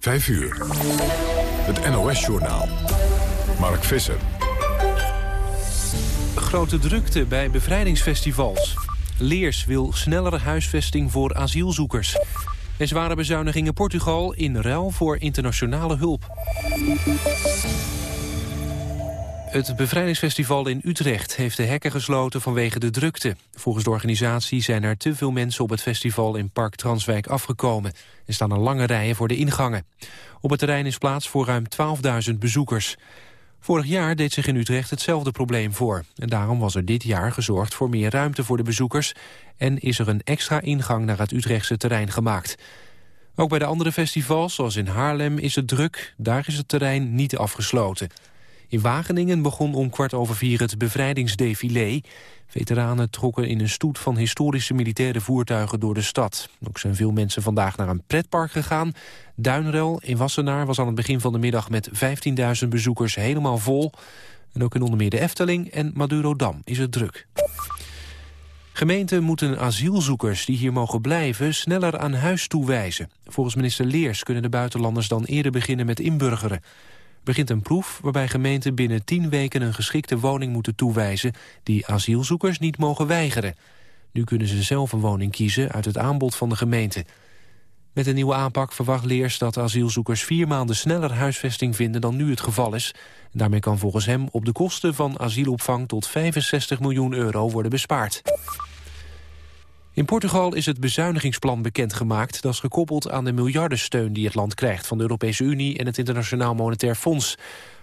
5 uur. Het NOS-journaal. Mark Visser. Grote drukte bij bevrijdingsfestivals. Leers wil snellere huisvesting voor asielzoekers. En zware bezuinigingen Portugal in ruil voor internationale hulp. Het bevrijdingsfestival in Utrecht heeft de hekken gesloten vanwege de drukte. Volgens de organisatie zijn er te veel mensen op het festival in Park Transwijk afgekomen. Er staan er lange rijen voor de ingangen. Op het terrein is plaats voor ruim 12.000 bezoekers. Vorig jaar deed zich in Utrecht hetzelfde probleem voor. En daarom was er dit jaar gezorgd voor meer ruimte voor de bezoekers... en is er een extra ingang naar het Utrechtse terrein gemaakt. Ook bij de andere festivals, zoals in Haarlem, is het druk. Daar is het terrein niet afgesloten. In Wageningen begon om kwart over vier het bevrijdingsdefilé. Veteranen trokken in een stoet van historische militaire voertuigen door de stad. Ook zijn veel mensen vandaag naar een pretpark gegaan. Duinrel in Wassenaar was aan het begin van de middag met 15.000 bezoekers helemaal vol. En ook in onder meer de Efteling en Madurodam is het druk. Gemeenten moeten asielzoekers die hier mogen blijven sneller aan huis toewijzen. Volgens minister Leers kunnen de buitenlanders dan eerder beginnen met inburgeren begint een proef waarbij gemeenten binnen tien weken een geschikte woning moeten toewijzen die asielzoekers niet mogen weigeren. Nu kunnen ze zelf een woning kiezen uit het aanbod van de gemeente. Met een nieuwe aanpak verwacht Leers dat asielzoekers vier maanden sneller huisvesting vinden dan nu het geval is. Daarmee kan volgens hem op de kosten van asielopvang tot 65 miljoen euro worden bespaard. In Portugal is het bezuinigingsplan bekendgemaakt. Dat is gekoppeld aan de miljardensteun die het land krijgt... van de Europese Unie en het Internationaal Monetair Fonds.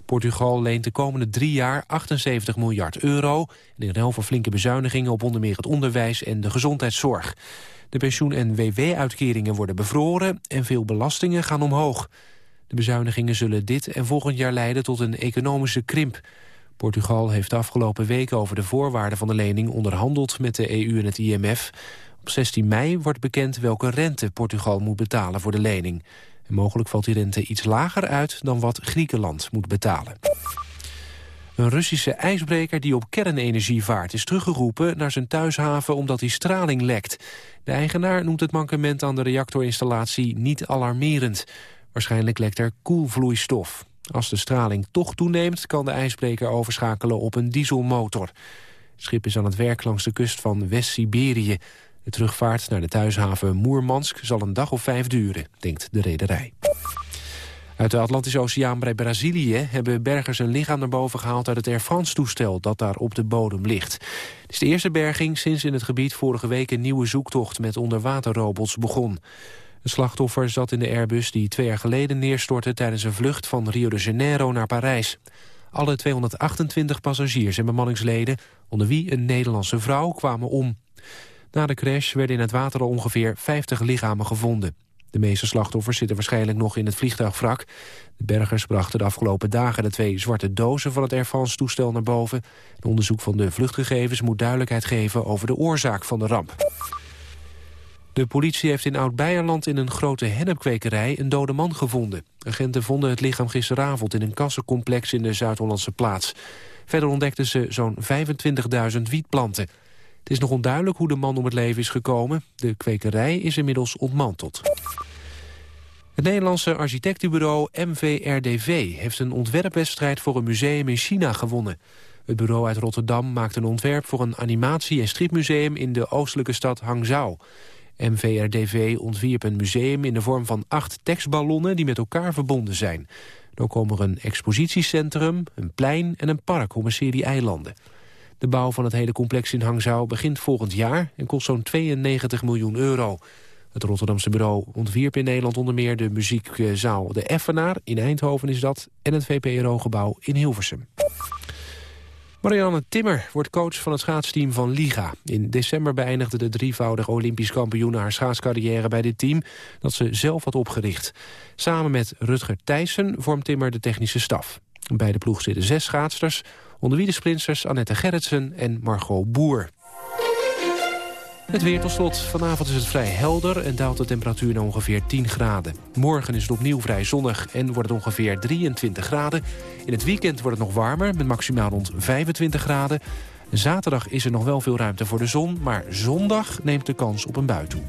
Portugal leent de komende drie jaar 78 miljard euro... en in ruil voor flinke bezuinigingen op onder meer het onderwijs en de gezondheidszorg. De pensioen- en WW-uitkeringen worden bevroren en veel belastingen gaan omhoog. De bezuinigingen zullen dit en volgend jaar leiden tot een economische krimp. Portugal heeft de afgelopen weken over de voorwaarden van de lening onderhandeld met de EU en het IMF. Op 16 mei wordt bekend welke rente Portugal moet betalen voor de lening. En mogelijk valt die rente iets lager uit dan wat Griekenland moet betalen. Een Russische ijsbreker die op kernenergie vaart is teruggeroepen naar zijn thuishaven omdat hij straling lekt. De eigenaar noemt het mankement aan de reactorinstallatie niet alarmerend. Waarschijnlijk lekt er koelvloeistof. Als de straling toch toeneemt kan de ijsbreker overschakelen op een dieselmotor. Het schip is aan het werk langs de kust van West-Siberië. De terugvaart naar de thuishaven Moermansk zal een dag of vijf duren, denkt de rederij. Uit de Atlantische Oceaan bij Brazilië hebben bergers een lichaam naar boven gehaald uit het Air France-toestel dat daar op de bodem ligt. Het is de eerste berging sinds in het gebied vorige week een nieuwe zoektocht met onderwaterrobots begon. Het slachtoffer zat in de Airbus die twee jaar geleden neerstortte tijdens een vlucht van Rio de Janeiro naar Parijs. Alle 228 passagiers en bemanningsleden, onder wie een Nederlandse vrouw, kwamen om. Na de crash werden in het water al ongeveer 50 lichamen gevonden. De meeste slachtoffers zitten waarschijnlijk nog in het vliegtuigwrak. De bergers brachten de afgelopen dagen de twee zwarte dozen van het Air France-toestel naar boven. Een onderzoek van de vluchtgegevens moet duidelijkheid geven over de oorzaak van de ramp. De politie heeft in Oud-Beierland in een grote hennepkwekerij een dode man gevonden. Agenten vonden het lichaam gisteravond in een kassencomplex in de Zuid-Hollandse plaats. Verder ontdekten ze zo'n 25.000 wietplanten. Het is nog onduidelijk hoe de man om het leven is gekomen. De kwekerij is inmiddels ontmanteld. Het Nederlandse architectenbureau MVRDV heeft een ontwerpwedstrijd voor een museum in China gewonnen. Het bureau uit Rotterdam maakt een ontwerp voor een animatie- en stripmuseum in de oostelijke stad Hangzhou. MVRDV ontwierp een museum in de vorm van acht tekstballonnen die met elkaar verbonden zijn. Dan komen er een expositiecentrum, een plein en een park om een serie eilanden. De bouw van het hele complex in Hangzhou begint volgend jaar en kost zo'n 92 miljoen euro. Het Rotterdamse bureau ontwierp in Nederland onder meer de muziekzaal De Effenaar, in Eindhoven is dat, en het VPRO-gebouw in Hilversum. Marianne Timmer wordt coach van het schaatsteam van Liga. In december beëindigde de drievoudig Olympisch kampioen haar schaatscarrière bij dit team dat ze zelf had opgericht. Samen met Rutger Thijssen vormt Timmer de technische staf. Bij de ploeg zitten zes schaatsters, onder wie de sprinters Annette Gerritsen en Margot Boer. Het weer tot slot. Vanavond is het vrij helder en daalt de temperatuur naar ongeveer 10 graden. Morgen is het opnieuw vrij zonnig en wordt het ongeveer 23 graden. In het weekend wordt het nog warmer, met maximaal rond 25 graden. Zaterdag is er nog wel veel ruimte voor de zon, maar zondag neemt de kans op een bui toe.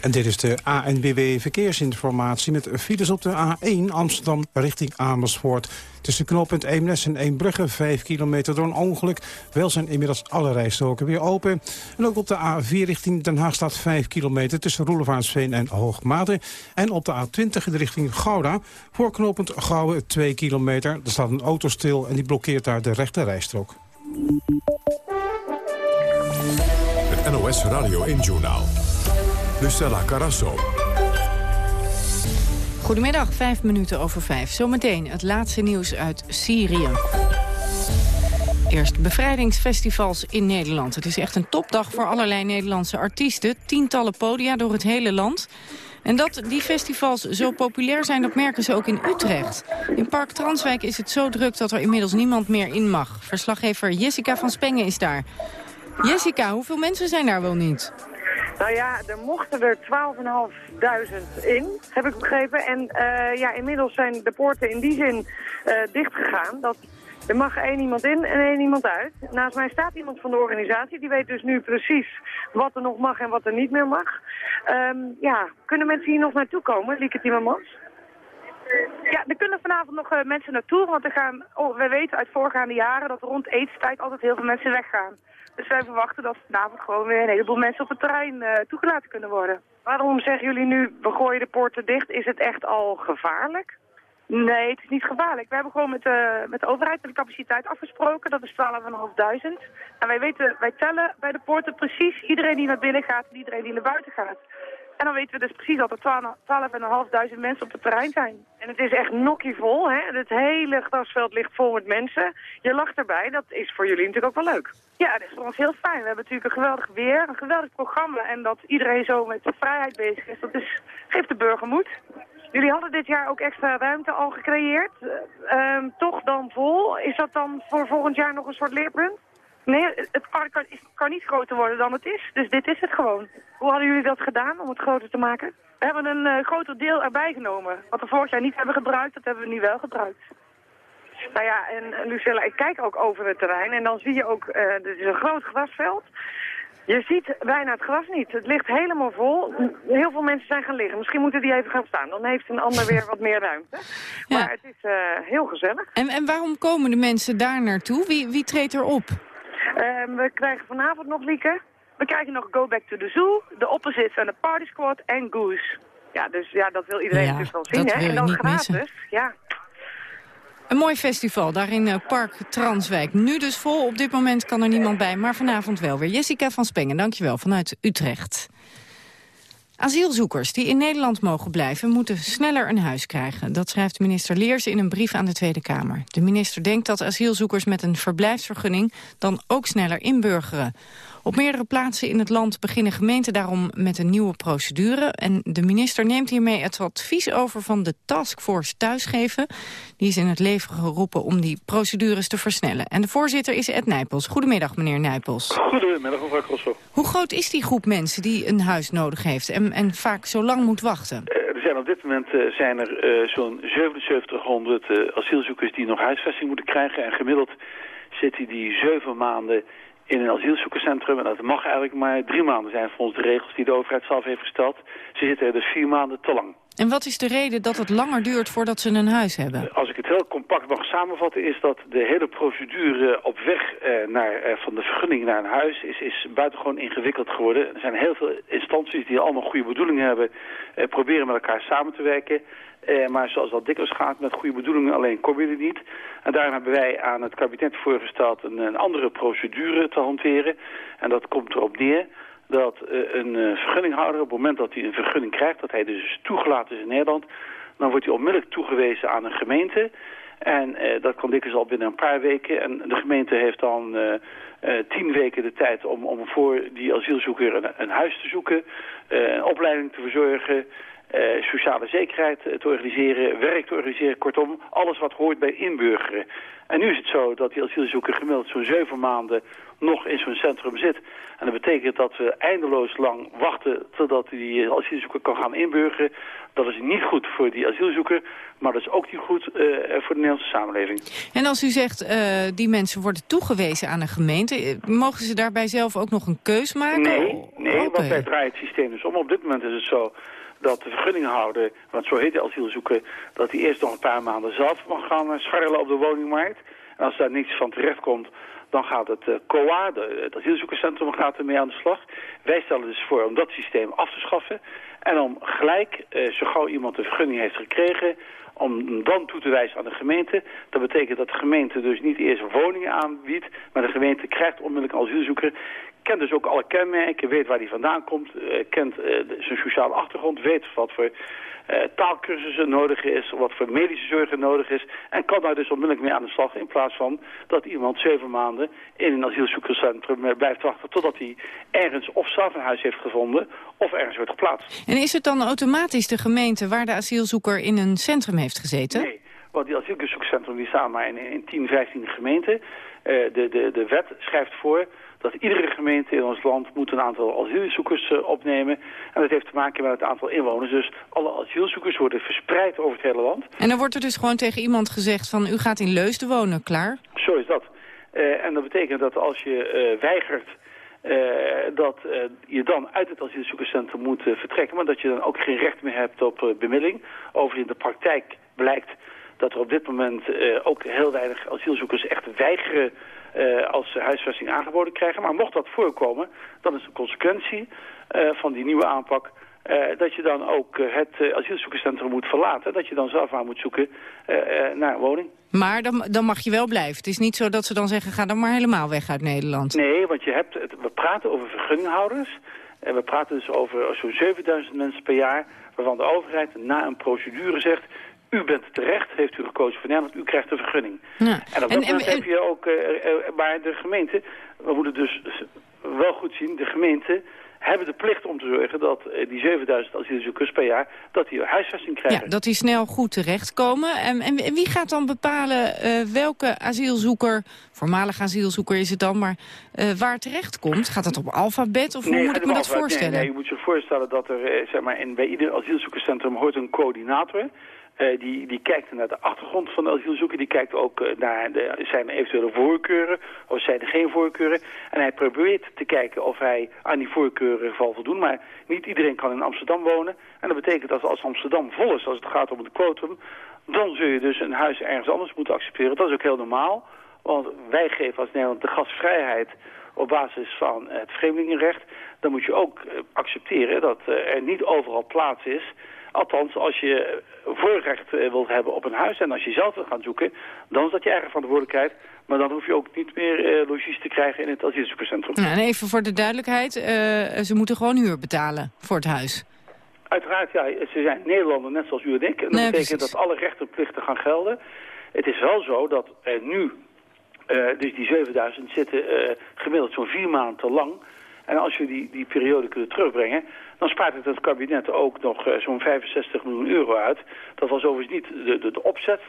En dit is de ANWB Verkeersinformatie met files op de A1 Amsterdam richting Amersfoort. Tussen knooppunt Eemnes en Eembrugge, 5 kilometer door een ongeluk. Wel zijn inmiddels alle rijstroken weer open. En ook op de A4 richting Den Haag staat 5 kilometer tussen Roelevaansveen en Hoogmade. En op de A20 richting Gouda, voor knooppunt Gouwen 2 kilometer. Er staat een auto stil en die blokkeert daar de rechte rijstrook. Het NOS Radio 1 Journaal. Lucella Carasso. Goedemiddag, vijf minuten over vijf. Zometeen het laatste nieuws uit Syrië. Eerst bevrijdingsfestivals in Nederland. Het is echt een topdag voor allerlei Nederlandse artiesten. Tientallen podia door het hele land. En dat die festivals zo populair zijn, dat merken ze ook in Utrecht. In Park Transwijk is het zo druk dat er inmiddels niemand meer in mag. Verslaggever Jessica van Spengen is daar. Jessica, hoeveel mensen zijn daar wel niet? Nou ja, er mochten er 12.500 in, heb ik begrepen. En uh, ja, inmiddels zijn de poorten in die zin uh, dichtgegaan. Dat er mag één iemand in en één iemand uit. Naast mij staat iemand van de organisatie. Die weet dus nu precies wat er nog mag en wat er niet meer mag. Um, ja, kunnen mensen hier nog naartoe komen, Lieke Timmermans? Ja, er kunnen vanavond nog uh, mensen naartoe, want gaan, oh, we weten uit voorgaande jaren dat rond etenstijd altijd heel veel mensen weggaan. Dus wij verwachten dat vanavond gewoon weer een heleboel mensen op het terrein uh, toegelaten kunnen worden. Waarom zeggen jullie nu, we gooien de poorten dicht? Is het echt al gevaarlijk? Nee, het is niet gevaarlijk. We hebben gewoon met, uh, met de overheid de capaciteit afgesproken. Dat is 12.500. En wij weten, wij tellen bij de poorten precies iedereen die naar binnen gaat en iedereen die naar buiten gaat. En dan weten we dus precies dat er 12.500 mensen op het terrein zijn. En het is echt nokkievol, hè? Het hele grasveld ligt vol met mensen. Je lacht erbij, dat is voor jullie natuurlijk ook wel leuk. Ja, dat is voor ons heel fijn. We hebben natuurlijk een geweldig weer, een geweldig programma. En dat iedereen zo met vrijheid bezig is, dat is, geeft de burger moed. Jullie hadden dit jaar ook extra ruimte al gecreëerd. Uh, toch dan vol. Is dat dan voor volgend jaar nog een soort leerpunt? Nee, het park kan, kan, niet groter worden dan het is. Dus dit is het gewoon. Hoe hadden jullie dat gedaan om het groter te maken? We hebben een uh, groter deel erbij genomen. Wat we vorig jaar niet hebben gebruikt, dat hebben we nu wel gebruikt. Nou ja, en Lucella, ik kijk ook over het terrein en dan zie je ook, uh, er is een groot grasveld. Je ziet bijna het gras niet. Het ligt helemaal vol. Heel veel mensen zijn gaan liggen. Misschien moeten die even gaan staan. Dan heeft een ander weer wat meer ruimte. Maar het is uh, heel gezellig. En, en waarom komen de mensen daar naartoe? Wie, wie treedt er op? Uh, we krijgen vanavond nog, Lieke. We krijgen nog Go Back to the Zoo, de Opposites en de Party Squad en Goose. Ja, dus ja, dat wil iedereen ja, dus wel zien. Hè? En dan gratis. Missen. Ja. Een mooi festival daar in uh, Park Transwijk. Nu dus vol, op dit moment kan er niemand bij, maar vanavond wel weer. Jessica van Spengen, dankjewel, vanuit Utrecht. Asielzoekers die in Nederland mogen blijven... moeten sneller een huis krijgen. Dat schrijft minister Leers in een brief aan de Tweede Kamer. De minister denkt dat asielzoekers met een verblijfsvergunning... dan ook sneller inburgeren. Op meerdere plaatsen in het land beginnen gemeenten daarom met een nieuwe procedure. En de minister neemt hiermee het advies over van de taskforce thuisgeven. Die is in het leven geroepen om die procedures te versnellen. En de voorzitter is Ed Nijpels. Goedemiddag, meneer Nijpels. Goedemiddag, mevrouw Kosso. Hoe groot is die groep mensen die een huis nodig heeft en, en vaak zo lang moet wachten? Uh, er zijn op dit moment uh, zijn er uh, zo'n 7700 asielzoekers die nog huisvesting moeten krijgen. En gemiddeld zitten die zeven maanden in een asielzoekerscentrum. En dat mag eigenlijk maar drie maanden zijn volgens de regels die de overheid zelf heeft gesteld. Ze zitten er dus vier maanden te lang. En wat is de reden dat het langer duurt voordat ze een huis hebben? Als ik het heel compact mag samenvatten is dat de hele procedure op weg eh, naar, eh, van de vergunning naar een huis is, is buitengewoon ingewikkeld geworden. Er zijn heel veel instanties die allemaal goede bedoelingen hebben, eh, proberen met elkaar samen te werken. Eh, maar zoals dat dikwijls gaat, met goede bedoelingen alleen kom je er niet. En daarom hebben wij aan het kabinet voorgesteld een, een andere procedure te hanteren. En dat komt erop neer dat uh, een uh, vergunninghouder, op het moment dat hij een vergunning krijgt, dat hij dus toegelaten is in Nederland, dan wordt hij onmiddellijk toegewezen aan een gemeente. En dat kan dikwijls al binnen een paar weken. En de gemeente heeft dan tien weken de tijd om, om voor die asielzoeker een, een huis te zoeken, een opleiding te verzorgen, uh, sociale zekerheid te organiseren, werk te organiseren. Kortom, alles wat hoort bij inburgeren. En nu is het zo dat die asielzoeker gemiddeld zo'n zeven maanden nog in zo'n centrum zit. En dat betekent dat we eindeloos lang wachten totdat die asielzoeker kan gaan inburgeren. Dat is niet goed voor die asielzoeker, maar dat is ook niet goed uh, voor de Nederlandse samenleving. En als u zegt, uh, die mensen worden toegewezen aan een gemeente, mogen ze daarbij zelf ook nog een keus maken? Nee, nee Nee, want wij draaien het systeem dus om. Op dit moment is het zo dat de vergunninghouder, want zo heet de asielzoeker, dat hij eerst nog een paar maanden zelf mag gaan eh, scharrelen op de woningmarkt. En als daar niets van terecht komt, dan gaat het uh, COA, de, het asielzoekerscentrum, gaat ermee aan de slag. Wij stellen dus voor om dat systeem af te schaffen. En om gelijk, zo gauw iemand een vergunning heeft gekregen, om dan toe te wijzen aan de gemeente. Dat betekent dat de gemeente dus niet eerst woningen aanbiedt, maar de gemeente krijgt onmiddellijk een asielzoeker, kent dus ook alle kenmerken, weet waar hij vandaan komt, uh, kent uh, zijn sociale achtergrond, weet wat voor uh, taalkursussen nodig is, wat voor medische zorg nodig is. En kan daar dus onmiddellijk mee aan de slag in plaats van dat iemand zeven maanden in een asielzoekerscentrum blijft wachten totdat hij ergens of zelf een huis heeft gevonden of ergens wordt geplaatst. En is het dan automatisch de gemeente waar de asielzoeker in een centrum heeft gezeten? Nee, want die asielzoekerscentrum die staan maar in, in 10, 15 gemeenten. Uh, de, de, de wet schrijft voor dat iedere gemeente in ons land moet een aantal asielzoekers uh, opnemen. En dat heeft te maken met het aantal inwoners. Dus alle asielzoekers worden verspreid over het hele land. En dan wordt er dus gewoon tegen iemand gezegd van u gaat in Leusden wonen, klaar? Zo is dat. Uh, en dat betekent dat als je uh, weigert uh, dat je dan uit het asielzoekerscentrum moet vertrekken... maar dat je dan ook geen recht meer hebt op bemiddeling. Overigens in de praktijk blijkt dat er op dit moment ook heel weinig asielzoekers echt weigeren... als ze huisvesting aangeboden krijgen. Maar mocht dat voorkomen, dan is de consequentie van die nieuwe aanpak... Uh, dat je dan ook het uh, asielzoekerscentrum moet verlaten. Dat je dan zelf aan moet zoeken naar een woning. Maar dan, dan mag je wel blijven. Het is niet zo dat ze dan zeggen, ga dan maar helemaal weg uit Nederland. Nee, want je hebt, het, we praten over vergunninghouders. En we praten dus over zo'n 7000 mensen per jaar... waarvan de overheid na een procedure zegt... U bent terecht, heeft u gekozen voor Nederland, u krijgt een vergunning. Ja. En op dat moment heb je ook... maar de gemeente, we moeten dus wel goed zien... de gemeente hebben de plicht om te zorgen dat uh, die 7000 asielzoekers per jaar... dat die huisvesting krijgen. Ja, dat die snel goed terechtkomen. En, en, en wie gaat dan bepalen uh, welke asielzoeker... voormalig asielzoeker is het dan, maar uh, waar terecht komt? Gaat dat op alfabet of nee, hoe moet ik me dat voorstellen? Nee, nee, je moet zich voorstellen dat er zeg maar, in, bij ieder asielzoekerscentrum hoort een coördinator... Uh, die, die kijkt naar de achtergrond van de asielzoeker. Die kijkt ook uh, naar de, zijn eventuele voorkeuren of zijn er geen voorkeuren. En hij probeert te kijken of hij aan die voorkeuren zal voldoen. Maar niet iedereen kan in Amsterdam wonen. En dat betekent dat als Amsterdam vol is, als het gaat om het quotum... dan zul je dus een huis ergens anders moeten accepteren. Dat is ook heel normaal. Want wij geven als Nederland de gastvrijheid op basis van het vreemdelingenrecht. Dan moet je ook uh, accepteren dat er niet overal plaats is... Althans, als je voorrecht wilt hebben op een huis en als je zelf wil gaan zoeken, dan is dat je eigen verantwoordelijkheid. Maar dan hoef je ook niet meer uh, logies te krijgen in het asielzoekerscentrum. Ja, en even voor de duidelijkheid, uh, ze moeten gewoon huur betalen voor het huis. Uiteraard, ja. Ze zijn Nederlander, net zoals u en ik. En dat nee, betekent precies. dat alle rechten en plichten gaan gelden. Het is wel zo dat er nu, uh, dus die 7000 zitten gemiddeld zo'n vier maanden te lang. En als je die, die periode kunt terugbrengen, dan spaart het het kabinet ook nog uh, zo'n 65 miljoen euro uit. Dat was overigens niet de, de, de opzet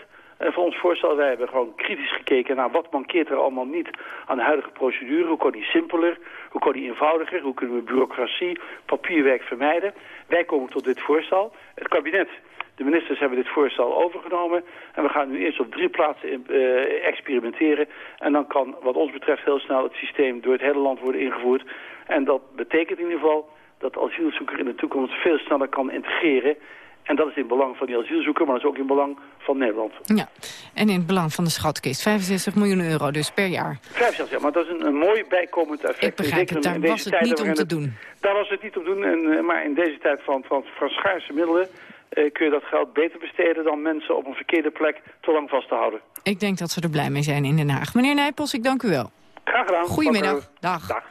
uh, van ons voorstel. Wij hebben gewoon kritisch gekeken naar wat mankeert er allemaal niet aan de huidige procedure. Hoe kan die simpeler? Hoe kan die eenvoudiger? Hoe kunnen we bureaucratie, papierwerk vermijden? Wij komen tot dit voorstel. Het kabinet, de ministers hebben dit voorstel overgenomen. En we gaan nu eerst op drie plaatsen uh, experimenteren. En dan kan wat ons betreft heel snel het systeem door het hele land worden ingevoerd. En dat betekent in ieder geval dat de asielzoeker in de toekomst veel sneller kan integreren. En dat is in belang van die asielzoeker, maar dat is ook in belang van Nederland. Ja, en in het belang van de schatkist. 65 miljoen euro dus per jaar. 65, ja, maar dat is een, een mooi bijkomend effect. Ik begrijp het, daar was het niet om te doen. Daar was het niet om te doen, en, maar in deze tijd van, van, van schaarse middelen... Uh, kun je dat geld beter besteden dan mensen op een verkeerde plek te lang vast te houden. Ik denk dat ze er blij mee zijn in Den Haag. Meneer Nijpels, ik dank u wel. Graag gedaan. Goedemiddag. Dag. Dag.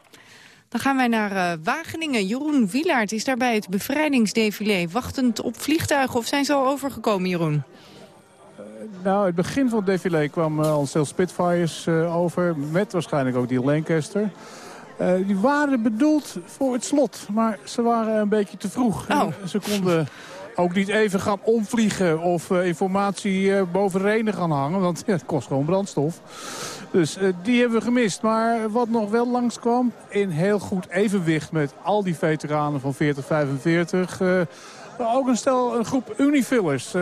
Dan gaan wij naar uh, Wageningen. Jeroen Wielaert is daarbij het bevrijdingsdefilé. Wachtend op vliegtuigen of zijn ze al overgekomen, Jeroen? Uh, nou, het begin van het défilé kwam uh, al zelfs Spitfires over. Met waarschijnlijk ook die Lancaster. die waren bedoeld voor het slot. Maar ze waren een beetje te vroeg. Oh. Ze konden ook niet even gaan omvliegen of uh, informatie uh, boven Renen gaan hangen. Want ja, het kost gewoon brandstof. Dus uh, die hebben we gemist. Maar wat nog wel langskwam, in heel goed evenwicht met al die veteranen van 40-45... ook een, stel, een groep Unifillers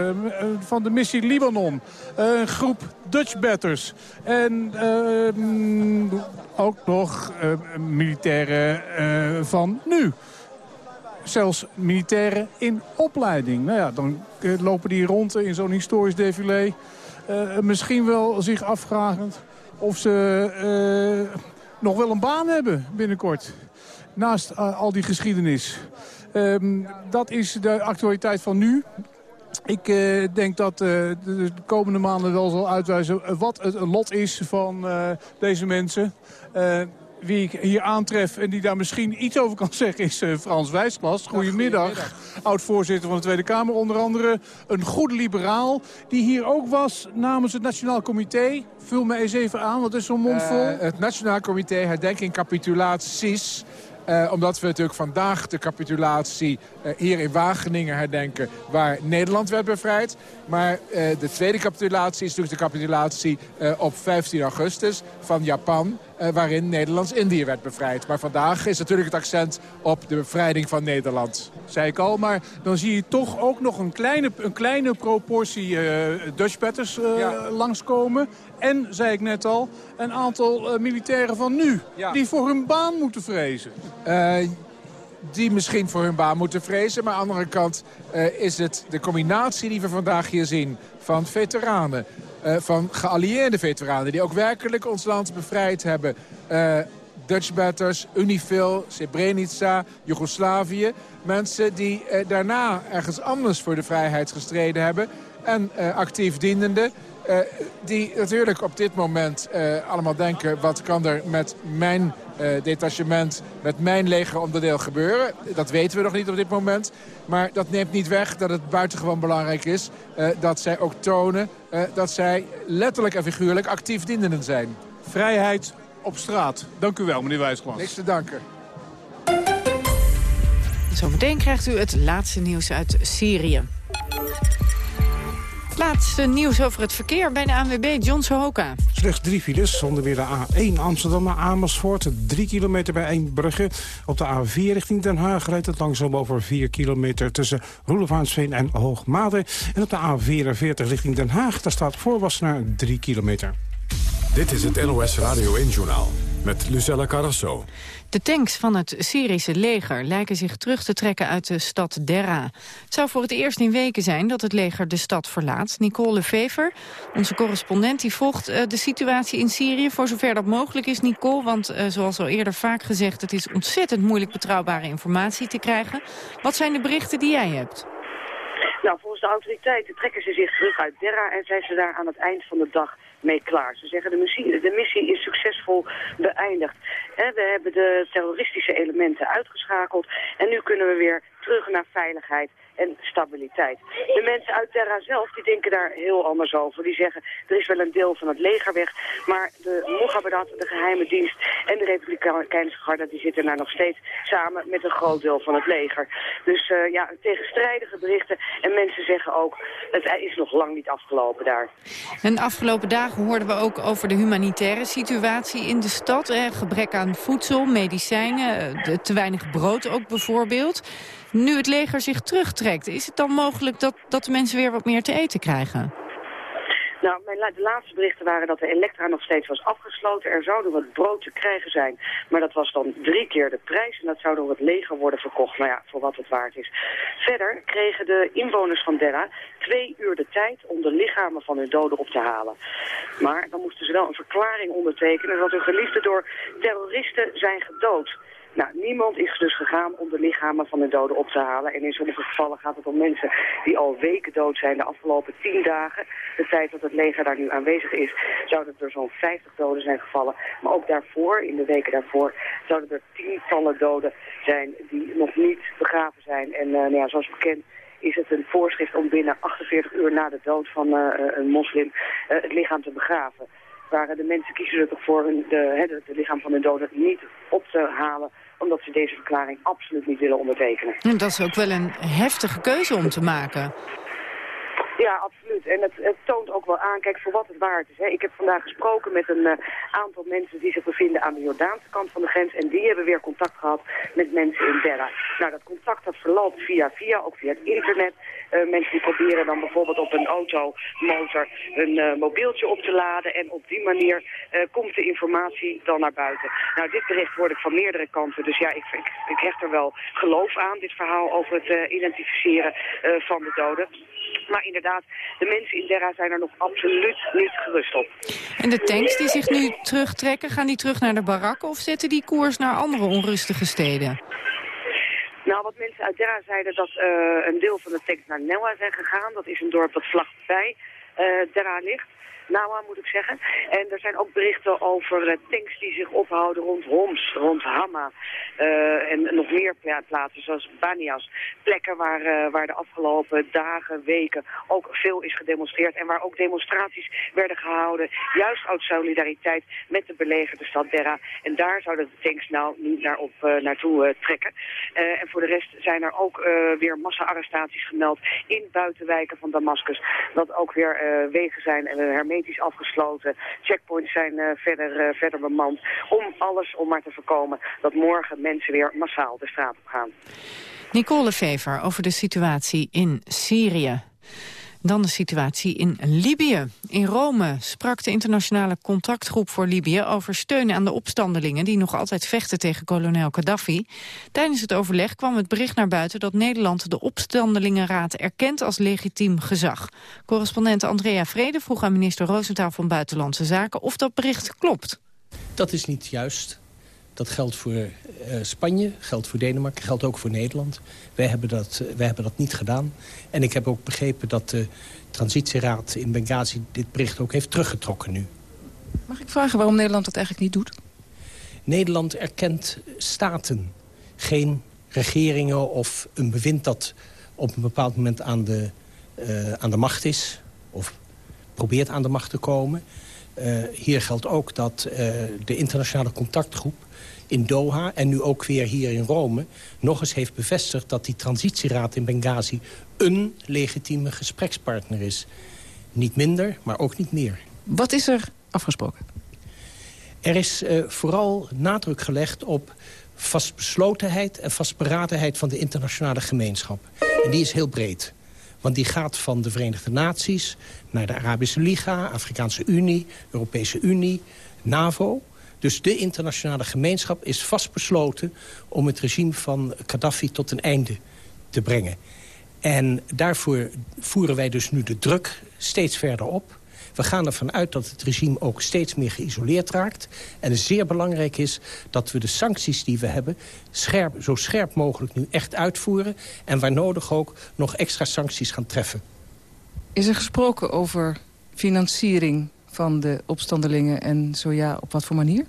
van de missie Libanon. een groep Dutch Batters. En ook nog militairen van nu zelfs militairen in opleiding. Nou ja, dan lopen die rond in zo'n historisch défilé. Uh, misschien wel zich afvragend of ze uh, nog wel een baan hebben binnenkort. Naast al die geschiedenis. Um, dat is de actualiteit van nu. Ik denk dat de komende maanden wel zal uitwijzen wat het lot is van deze mensen wie ik hier aantref en die daar misschien iets over kan zeggen is uh, Frans Wijsklas. Goedemiddag. Oud-voorzitter van de Tweede Kamer onder andere. Een goede liberaal die hier ook was namens het Nationaal Comité. Vul me eens even aan, wat is zo'n mond vol? Uh, het Nationaal Comité herdenking capitulaties... Uh, omdat we natuurlijk vandaag de capitulatie uh, hier in Wageningen herdenken... waar Nederland werd bevrijd. Maar uh, de tweede capitulatie is natuurlijk de capitulatie op 15 augustus van Japan... Uh, waarin Nederlands-Indië werd bevrijd. Maar vandaag is natuurlijk het accent op de bevrijding van Nederland. Zei ik al, maar dan zie je toch ook nog een kleine, een kleine proportie uh, Dutchbatters uh, ja. langskomen. En, zei ik net al, een aantal militairen van nu... Ja. die voor hun baan moeten vrezen. die misschien voor hun baan moeten vrezen. Maar aan de andere kant is het de combinatie die we vandaag hier zien... van veteranen, uh, van geallieerde veteranen... die ook werkelijk ons land bevrijd hebben. Dutch Batters, Unifil, Srebrenica, Joegoslavië. Mensen die daarna ergens anders voor de vrijheid gestreden hebben. En actief dienenden. Die natuurlijk op dit moment allemaal denken... wat kan er met mijn uh, detachement met mijn legeronderdeel gebeuren. Dat weten we nog niet op dit moment. Maar dat neemt niet weg dat het buitengewoon belangrijk is... Uh, dat zij ook tonen uh, dat zij letterlijk en figuurlijk actief dienenden zijn. Vrijheid op straat. Dank u wel, meneer Wijsglas. Niks te danken. Zometeen krijgt u het laatste nieuws uit Syrië. Laatste nieuws over het verkeer bij de ANWB, John Sohoka. Slechts drie files, zonder weer de A1 Amsterdam naar Amersfoort. Drie kilometer bij Eembrugge. Op de A4 richting Den Haag rijdt het langzaam over vier kilometer... tussen Roelevaansveen en Hoogmade. En op de A44 richting Den Haag, daar staat voorwas naar drie kilometer. Dit is het NOS Radio 1-journaal met Lucella Carrasso. De tanks van het Syrische leger lijken zich terug te trekken uit de stad Derra. Het zou voor het eerst in weken zijn dat het leger de stad verlaat. Nicole Lefever, onze correspondent, die volgt uh, de situatie in Syrië... voor zover dat mogelijk is, Nicole. Want uh, zoals al eerder vaak gezegd, het is ontzettend moeilijk betrouwbare informatie te krijgen. Wat zijn de berichten die jij hebt? Nou, volgens de autoriteiten trekken ze zich terug uit Derra... en zijn ze daar aan het eind van de dag mee klaar. Ze zeggen de missie, de missie is succesvol beëindigd. we hebben de terroristische elementen uitgeschakeld en nu kunnen we weer terug naar veiligheid en stabiliteit. De mensen uit Terra zelf die denken daar heel anders over. Die zeggen, er is wel een deel van het leger weg, maar de Mohammedat, de geheime dienst en de Republikeinse garde, die zitten daar nog steeds samen met een groot deel van het leger. Dus uh, ja, tegenstrijdige berichten en mensen zeggen ook, het is nog lang niet afgelopen daar. En afgelopen dagen hoorden we ook over de humanitaire situatie in de stad. Hè? Gebrek aan voedsel, medicijnen, eh, te weinig brood ook bijvoorbeeld. Nu het leger zich terugtrekt, is het dan mogelijk dat, dat de mensen weer wat meer te eten krijgen? Nou, mijn, de laatste berichten waren dat de elektra nog steeds was afgesloten. Er zouden wat brood te krijgen zijn, maar dat was dan drie keer de prijs. En dat zou door het leger worden verkocht, nou ja, voor wat het waard is. Verder kregen de inwoners van Derra twee uur de tijd om de lichamen van hun doden op te halen. Maar dan moesten ze wel een verklaring ondertekenen dat hun geliefden door terroristen zijn gedood. Nou, niemand is dus gegaan om de lichamen van de doden op te halen. En in sommige gevallen gaat het om mensen die al weken dood zijn de afgelopen tien dagen. De tijd dat het leger daar nu aanwezig is, zouden er zo'n 50 doden zijn gevallen. Maar ook daarvoor, in de weken daarvoor, zouden er tientallen doden zijn die nog niet begraven zijn. En uh, nou ja, zoals bekend is het een voorschrift om binnen 48 uur na de dood van uh, een moslim uh, het lichaam te begraven. Waar de mensen kiezen er toch voor hun, de, het lichaam van hun doden niet op te halen omdat ze deze verklaring absoluut niet willen ondertekenen. En dat is ook wel een heftige keuze om te maken. Ja, absoluut. En het, het, toont ook wel aan, kijk, voor wat het waard is. Hè. Ik heb vandaag gesproken met een uh, aantal mensen die zich bevinden aan de Jordaanse kant van de grens. En die hebben weer contact gehad met mensen in Derra. Nou, dat contact dat verloopt via via, ook via het internet. Uh, mensen die proberen dan bijvoorbeeld op een automotor een uh, mobieltje op te laden. En op die manier komt de informatie dan naar buiten. Nou, dit bericht hoor ik van meerdere kanten. Dus ja, ik, ik, ik hecht er wel geloof aan, dit verhaal over het identificeren van de doden. Maar inderdaad, de mensen in Derra zijn er nog absoluut niet gerust op. En de tanks die zich nu terugtrekken, gaan die terug naar de barakken... of zetten die koers naar andere onrustige steden? Nou, wat mensen uit Derra zeiden dat uh, een deel van de tanks naar Newa zijn gegaan. Dat is een dorp dat vlakbij uh, ligt. Nawa moet ik zeggen. En er zijn ook berichten over uh, tanks die zich ophouden rond Homs, rond Hama. Uh, en nog meer plaatsen zoals Banias. Plekken waar, uh, waar de afgelopen dagen, weken ook veel is gedemonstreerd. En waar ook demonstraties werden gehouden. Juist uit solidariteit met de belegerde stad Derra. En daar zouden de tanks nou niet naar op, naartoe trekken. en voor de rest zijn er ook weer massa-arrestaties gemeld in buitenwijken van Damascus. Dat ook weer wegen zijn en hermetisch hermetisch afgesloten. Checkpoints zijn uh, verder, uh, verder bemand. Om alles om maar te voorkomen dat morgen mensen weer massaal de straat op gaan. Nicole Fever over de situatie in Syrië. Dan de situatie in Libië. In Rome sprak de internationale contactgroep voor Libië over steun aan de opstandelingen die nog altijd vechten tegen kolonel Gaddafi. Tijdens het overleg kwam het bericht naar buiten dat Nederland de opstandelingenraad erkent als legitiem gezag. Correspondent Andrea Vrede vroeg aan minister Roosentaal van Buitenlandse Zaken of dat bericht klopt. Dat is niet juist. Dat geldt voor uh, Spanje, geldt voor Denemarken, geldt ook voor Nederland. Wij hebben, dat, uh, wij hebben dat niet gedaan. En ik heb ook begrepen dat de transitieraad in Benghazi dit bericht ook heeft teruggetrokken nu. Mag ik vragen waarom Nederland dat eigenlijk niet doet? Nederland erkent staten, geen regeringen of een bewind dat op een bepaald moment aan de, uh, aan de macht is... of probeert aan de macht te komen. Uh, hier geldt ook dat uh, de internationale contactgroep in Doha en nu ook weer hier in Rome... nog eens heeft bevestigd dat die transitieraad in Benghazi... een legitieme gesprekspartner is. Niet minder, maar ook niet meer. Wat is er afgesproken? Er is uh, vooral nadruk gelegd op vastbeslotenheid en vastberadenheid van de internationale gemeenschap. En die is heel breed. Want die gaat van de Verenigde Naties naar de Arabische Liga, Afrikaanse Unie, Europese Unie, NAVO. Dus de internationale gemeenschap is vastbesloten om het regime van Gaddafi tot een einde te brengen. En daarvoor voeren wij dus nu de druk steeds verder op. We gaan ervan uit dat het regime ook steeds meer geïsoleerd raakt. En zeer belangrijk is dat we de sancties die we hebben... Scherp, zo scherp mogelijk nu echt uitvoeren. En waar nodig ook nog extra sancties gaan treffen. Is er gesproken over financiering van de opstandelingen en zo ja, op wat voor manier?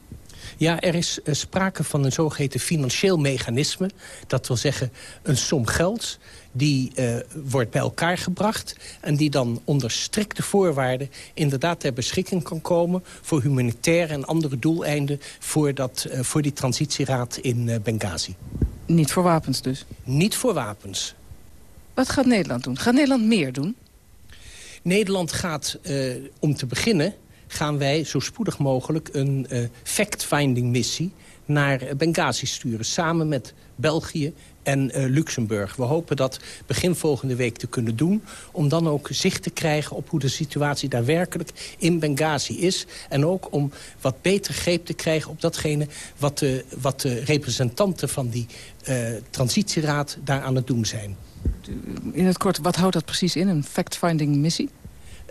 Ja, er is uh, sprake van een zogeheten financieel mechanisme. Dat wil zeggen een som geld die uh, wordt bij elkaar gebracht... en die dan onder strikte voorwaarden inderdaad ter beschikking kan komen... voor humanitaire en andere doeleinden voor, dat, uh, voor die transitieraad in Benghazi. Niet voor wapens dus? Niet voor wapens. Wat gaat Nederland doen? Gaat Nederland meer doen? Nederland gaat, uh, om te beginnen, gaan wij zo spoedig mogelijk een uh, fact-finding missie naar Benghazi sturen. Samen met België en uh, Luxemburg. We hopen dat begin volgende week te kunnen doen. Om dan ook zicht te krijgen op hoe de situatie daadwerkelijk in Benghazi is. En ook om wat beter greep te krijgen op datgene wat de, wat de representanten van die uh, transitieraad daar aan het doen zijn. In het kort, wat houdt dat precies in, een fact-finding missie?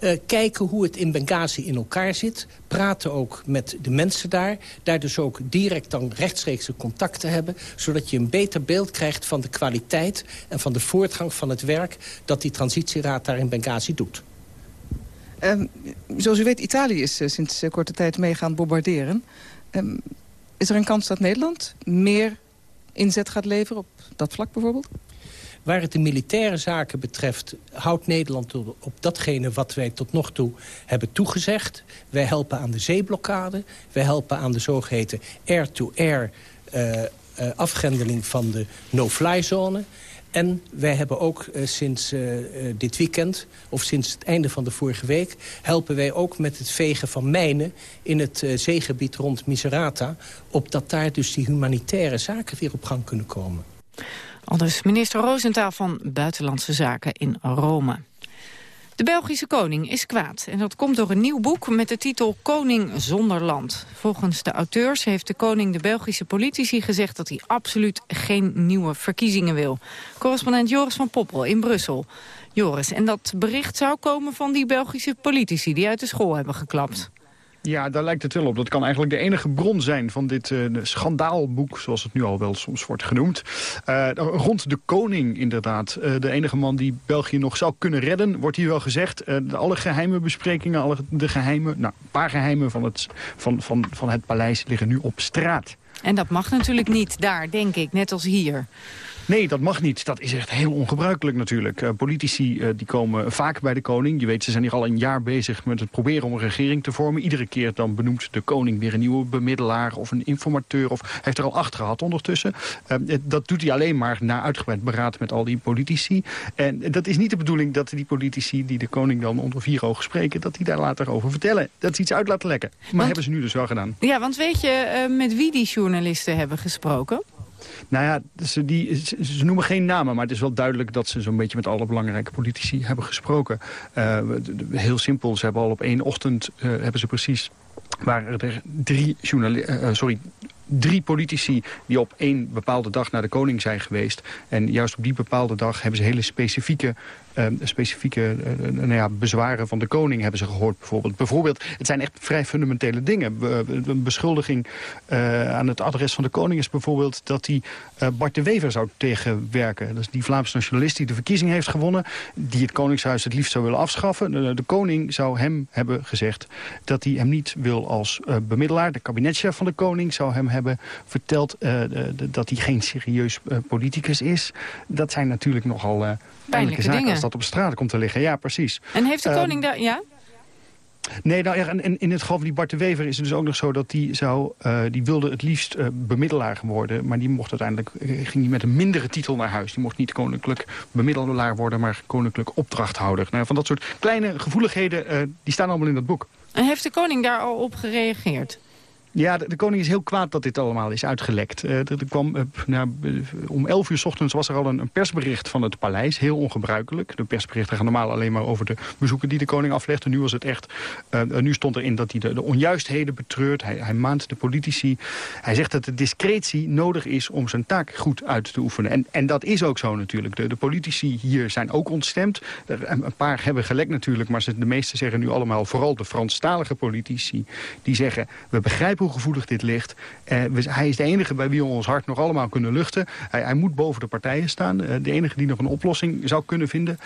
Uh, kijken hoe het in Benghazi in elkaar zit. Praten ook met de mensen daar. Daar dus ook direct dan rechtstreekse contacten hebben. Zodat je een beter beeld krijgt van de kwaliteit... en van de voortgang van het werk dat die transitieraad daar in Benghazi doet. Um, zoals u weet, Italië is uh, sinds uh, korte tijd mee gaan bombarderen. Um, is er een kans dat Nederland meer inzet gaat leveren op dat vlak bijvoorbeeld? Waar het de militaire zaken betreft houdt Nederland op datgene wat wij tot nog toe hebben toegezegd. Wij helpen aan de zeeblokkade. Wij helpen aan de zogeheten air-to-air uh, uh, afgrendeling van de no-fly zone. En wij hebben ook uh, sinds dit weekend, of sinds het einde van de vorige week... helpen wij ook met het vegen van mijnen in het zeegebied rond Miserata... opdat daar dus die humanitaire zaken weer op gang kunnen komen. Aldus minister Roosentaal van Buitenlandse Zaken in Rome. De Belgische koning is kwaad en dat komt door een nieuw boek met de titel Koning zonder land. Volgens de auteurs heeft de koning de Belgische politici gezegd dat hij absoluut geen nieuwe verkiezingen wil. Correspondent Joris van Poppel in Brussel. Joris, en dat bericht zou komen van die Belgische politici die uit de school hebben geklapt. Ja, daar lijkt het wel op. Dat kan eigenlijk de enige bron zijn van dit uh, schandaalboek, zoals het nu al wel soms wordt genoemd. Uh, rond de koning inderdaad. Uh, de enige man die België nog zou kunnen redden, wordt hier wel gezegd. alle geheime besprekingen, alle de geheime, nou, een paar geheimen van het, van, van, van het paleis liggen nu op straat. En dat mag natuurlijk niet daar, denk ik, net als hier. Nee, dat mag niet. Dat is echt heel ongebruikelijk natuurlijk. Uh, politici uh, die komen vaak bij de koning. Je weet, ze zijn hier al een jaar bezig met het proberen om een regering te vormen. Iedere keer dan benoemt de koning weer een nieuwe bemiddelaar of een informateur. Of hij heeft er al acht gehad ondertussen. Uh, dat doet hij alleen maar na uitgebreid beraad met al die politici. En dat is niet de bedoeling dat die politici die de koning dan onder vier ogen spreken... dat die daar later over vertellen. Dat ze iets uit laten lekken. Maar want, hebben ze nu dus wel gedaan. Ja, want weet je met wie die journalisten hebben gesproken? Nou ja, ze, die, ze, noemen geen namen, maar het is wel duidelijk dat ze zo'n beetje met alle belangrijke politici hebben gesproken. Uh, heel simpel, ze hebben al op één ochtend, uh, hebben ze precies, waren er drie, uh, sorry, drie politici die op één bepaalde dag naar de koning zijn geweest. En juist op die bepaalde dag hebben ze hele specifieke specifieke uh, nou ja, bezwaren van de koning hebben ze gehoord bijvoorbeeld. Bijvoorbeeld, het zijn echt vrij fundamentele dingen. Een beschuldiging uh, aan het adres van de koning is bijvoorbeeld dat hij Bart de Wever zou tegenwerken. Dat is die Vlaamse nationalist die de verkiezing heeft gewonnen, die het koningshuis het liefst zou willen afschaffen. De, de koning zou hem hebben gezegd dat hij hem niet wil als bemiddelaar. De kabinetchef van de koning zou hem hebben verteld dat hij geen serieus politicus is. Dat zijn natuurlijk nogal pijnlijke zaken dingen. als dat op straat komt te liggen. Ja, precies. En heeft de koning um, daar... Ja? Nee, nou, en in, het geval van die Bart de Wever is het dus ook nog zo dat die, zou, uh, die wilde het liefst uh, bemiddelaar worden. Maar die mocht uiteindelijk, uh, ging die met een mindere titel naar huis. Die mocht niet koninklijk bemiddelaar worden, maar koninklijk opdrachthouder. Nou, van dat soort kleine gevoeligheden, die staan allemaal in dat boek. En heeft de koning daar al op gereageerd? Ja, de, koning is heel kwaad dat dit allemaal is uitgelekt. Uh, er, kwam, nou, om 11 uur s ochtends was er al een, een, persbericht van het paleis. Heel ongebruikelijk. De persberichten gaan normaal alleen maar over de bezoeken die de koning aflegt. En nu was het echt... Uh, nu stond erin dat hij de, de onjuistheden betreurt. Hij, hij, maant de politici. Hij zegt dat de discretie nodig is om zijn taak goed uit te oefenen. En, en dat is ook zo natuurlijk. De, de politici hier zijn ook ontstemd. Er, een paar hebben gelekt natuurlijk. Maar de meesten zeggen nu allemaal, vooral de Franstalige politici... die zeggen, we begrijpen hoe gevoelig dit ligt. Uh, hij is de enige bij wie we ons hart nog allemaal kunnen luchten. Hij, hij moet boven de partijen staan. Uh, de enige die nog een oplossing zou kunnen vinden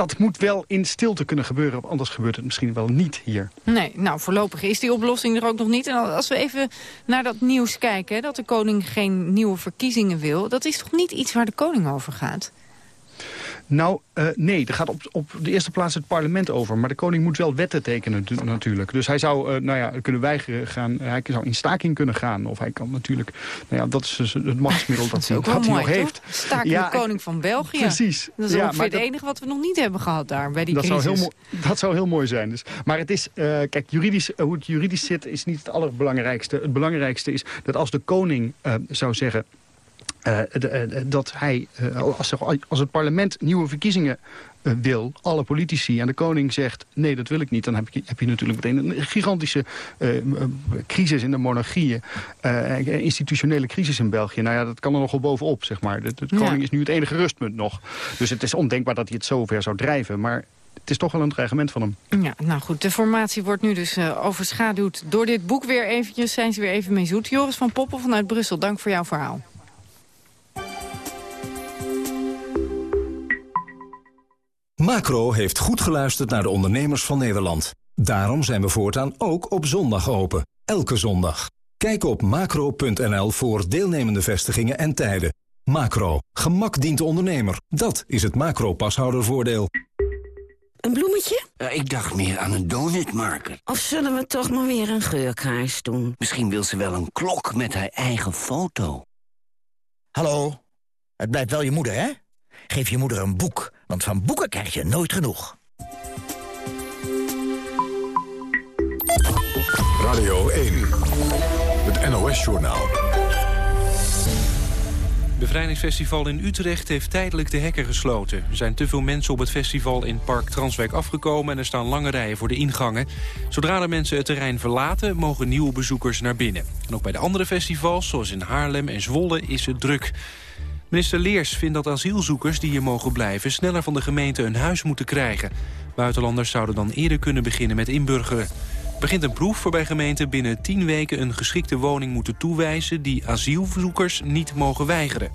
dat moet wel in stilte kunnen gebeuren. Anders gebeurt het misschien wel niet hier. Nee, nou voorlopig is die oplossing er ook nog niet. En als we even naar dat nieuws kijken... dat de koning geen nieuwe verkiezingen wil... dat is toch niet iets waar de koning over gaat? Nou, uh, nee, er gaat op, op de eerste plaats het parlement over. Maar de koning moet wel wetten tekenen natuurlijk. Dus hij zou uh, nou ja, kunnen weigeren gaan. Hij zou in staking kunnen gaan. Of hij kan natuurlijk... Nou ja, dat is dus het machtsmiddel dat, dat, hij, dat hij nog heeft. Staking ja, de koning van België. Precies. Dat is ja, ongeveer het enige wat we nog niet hebben gehad daar bij die dat crisis. Zou heel dat zou heel mooi zijn. Dus. Maar het is, uh, kijk, juridisch, hoe het juridisch zit is niet het allerbelangrijkste. Het belangrijkste is dat als de koning zou zeggen... Uh, de, dat hij, uh, als, als, het parlement nieuwe verkiezingen uh, wil, alle politici en de koning zegt... nee, dat wil ik niet, dan heb je, heb je natuurlijk meteen een gigantische crisis in de monarchieën. institutionele crisis in België. Nou ja, dat kan er nogal bovenop, zeg maar. De, de ja. koning is nu het enige rustpunt nog. Dus het is ondenkbaar dat hij het zo ver zou drijven. Maar het is toch wel een dreigement van hem. Ja, nou goed, de formatie wordt nu dus uh, overschaduwd door dit boek weer eventjes. Zijn ze weer even mee zoet. Joris van Poppel vanuit Brussel, dank voor jouw verhaal. Macro heeft goed geluisterd naar de ondernemers van Nederland. Daarom zijn we voortaan ook op zondag open. Elke zondag. Kijk op macro.nl voor deelnemende vestigingen en tijden. Macro. Gemak dient de ondernemer. Dat is het macro-pashoudervoordeel. Een bloemetje? Uh, ik dacht meer aan een donutmarker. Of zullen we toch maar weer een geurkaars doen? Misschien wil ze wel een klok met haar eigen foto. Hallo, het blijft wel je moeder, hè? Geef je moeder een boek, want van boeken krijg je nooit genoeg. Radio 1, het NOS-journaal. Bevrijdingsfestival in Utrecht heeft tijdelijk de hekken gesloten. Er zijn te veel mensen op het festival in Park Transwijk afgekomen... en er staan lange rijen voor de ingangen. Zodra de mensen het terrein verlaten, mogen nieuwe bezoekers naar binnen. En ook bij de andere festivals, zoals in Haarlem en Zwolle, is het druk. Minister Leers vindt dat asielzoekers die hier mogen blijven... sneller van de gemeente een huis moeten krijgen. Buitenlanders zouden dan eerder kunnen beginnen met inburgeren begint een proef waarbij gemeenten binnen 10 weken een geschikte woning moeten toewijzen die asielzoekers niet mogen weigeren.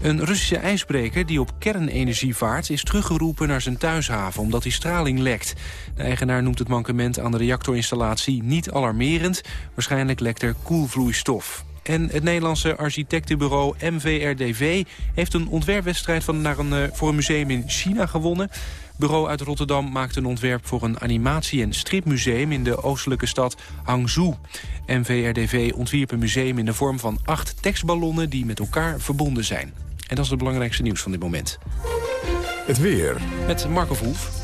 Een Russische ijsbreker die op kernenergie vaart... is teruggeroepen naar zijn thuishaven omdat hij straling lekt. De eigenaar noemt het mankement aan de reactorinstallatie niet alarmerend. Waarschijnlijk lekt er koelvloeistof. En het Nederlandse architectenbureau MVRDV... heeft een ontwerpwedstrijd van naar een, eh, voor een museum in China gewonnen bureau uit Rotterdam maakt een ontwerp voor een animatie- en stripmuseum in de oostelijke stad Hangzhou. NVRDV ontwierp een museum in de vorm van acht tekstballonnen die met elkaar verbonden zijn. En dat is het belangrijkste nieuws van dit moment. Het weer. Met Marco Verhoef.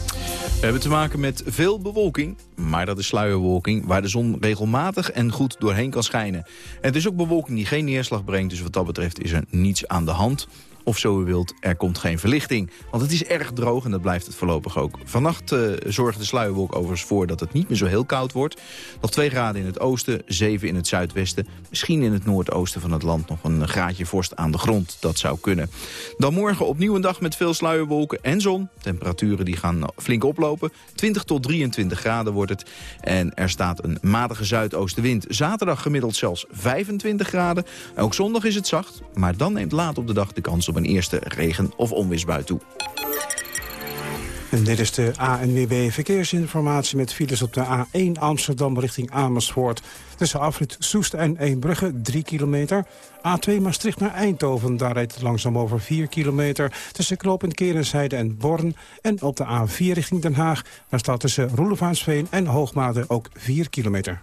We hebben te maken met veel bewolking, maar dat is sluierwolking... waar de zon regelmatig en goed doorheen kan schijnen. En het is ook bewolking die geen neerslag brengt, dus wat dat betreft is er niets aan de hand. Of zo u wilt, er komt geen verlichting. Want het is erg droog en dat blijft het voorlopig ook. Vannacht uh, zorgt de sluierwolk overigens voor dat het niet meer zo heel koud wordt. Nog 2 graden in het oosten, 7 in het zuidwesten. Misschien in het noordoosten van het land nog een graadje vorst aan de grond. Dat zou kunnen. Dan morgen opnieuw een dag met veel sluierwolken en zon. Temperaturen die gaan flink oplopen. 20 tot 23 graden wordt het. En er staat een matige zuidoostenwind. Zaterdag gemiddeld zelfs 25 graden. Ook zondag is het zacht, maar dan neemt laat op de dag de kans op een eerste regen- of onweersbui toe. En dit is de ANWB Verkeersinformatie met files op de A1 Amsterdam richting Amersfoort. Tussen afrit Soest en Eembrugge 3 kilometer. A2 Maastricht naar Eindhoven, daar rijdt het langzaam over 4 kilometer. Tussen knooppunt Kerenzijde en Born. En op de A4 richting Den Haag, daar staat tussen Roelevaansveen en Hoogmade ook 4 kilometer.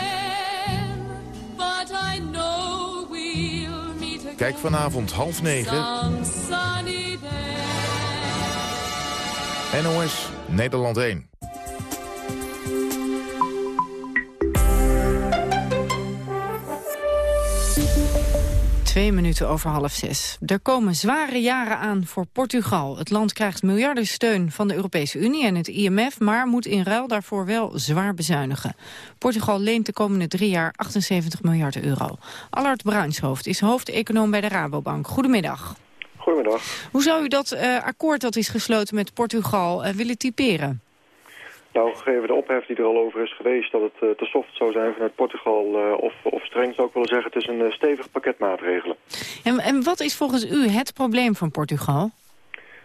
Kijk vanavond half negen. NOS, Nederland 1. Twee minuten over half zes. Er komen zware jaren aan voor Portugal. Het land krijgt miljarden steun van de Europese Unie en het IMF... maar moet in ruil daarvoor wel zwaar bezuinigen. Portugal leent de komende drie jaar 78 miljard euro. Allard Bruinshoofd is hoofdeconoom bij de Rabobank. Goedemiddag. Goedemiddag. Hoe zou u dat uh, akkoord dat is gesloten met Portugal uh, willen typeren? Nou, gegeven de ophef die er al over is geweest... dat het uh, te soft zou zijn vanuit Portugal uh, of, of streng zou ik willen zeggen... het is een uh, stevig pakket maatregelen. En, en wat is volgens u het probleem van Portugal?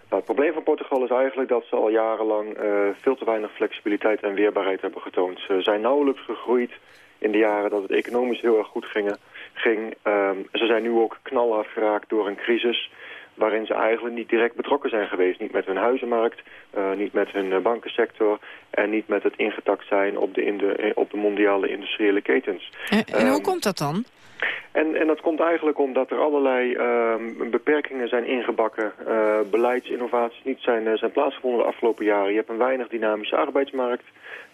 Nou, het probleem van Portugal is eigenlijk dat ze al jarenlang veel te weinig flexibiliteit en weerbaarheid hebben getoond. Ze zijn nauwelijks gegroeid in de jaren dat het economisch heel erg goed ging. ging. Um, ze zijn nu ook knalhard geraakt door een crisis waarin ze eigenlijk niet direct betrokken zijn geweest. Niet met hun huizenmarkt, uh, niet met hun uh, bankensector... en niet met het ingetakt zijn op de, in de, op de mondiale industriële ketens. En, en um, hoe komt dat dan? En, en dat komt eigenlijk omdat er allerlei um, beperkingen zijn ingebakken. Uh, beleidsinnovaties niet zijn, zijn plaatsgevonden de afgelopen jaren. Je hebt een weinig dynamische arbeidsmarkt.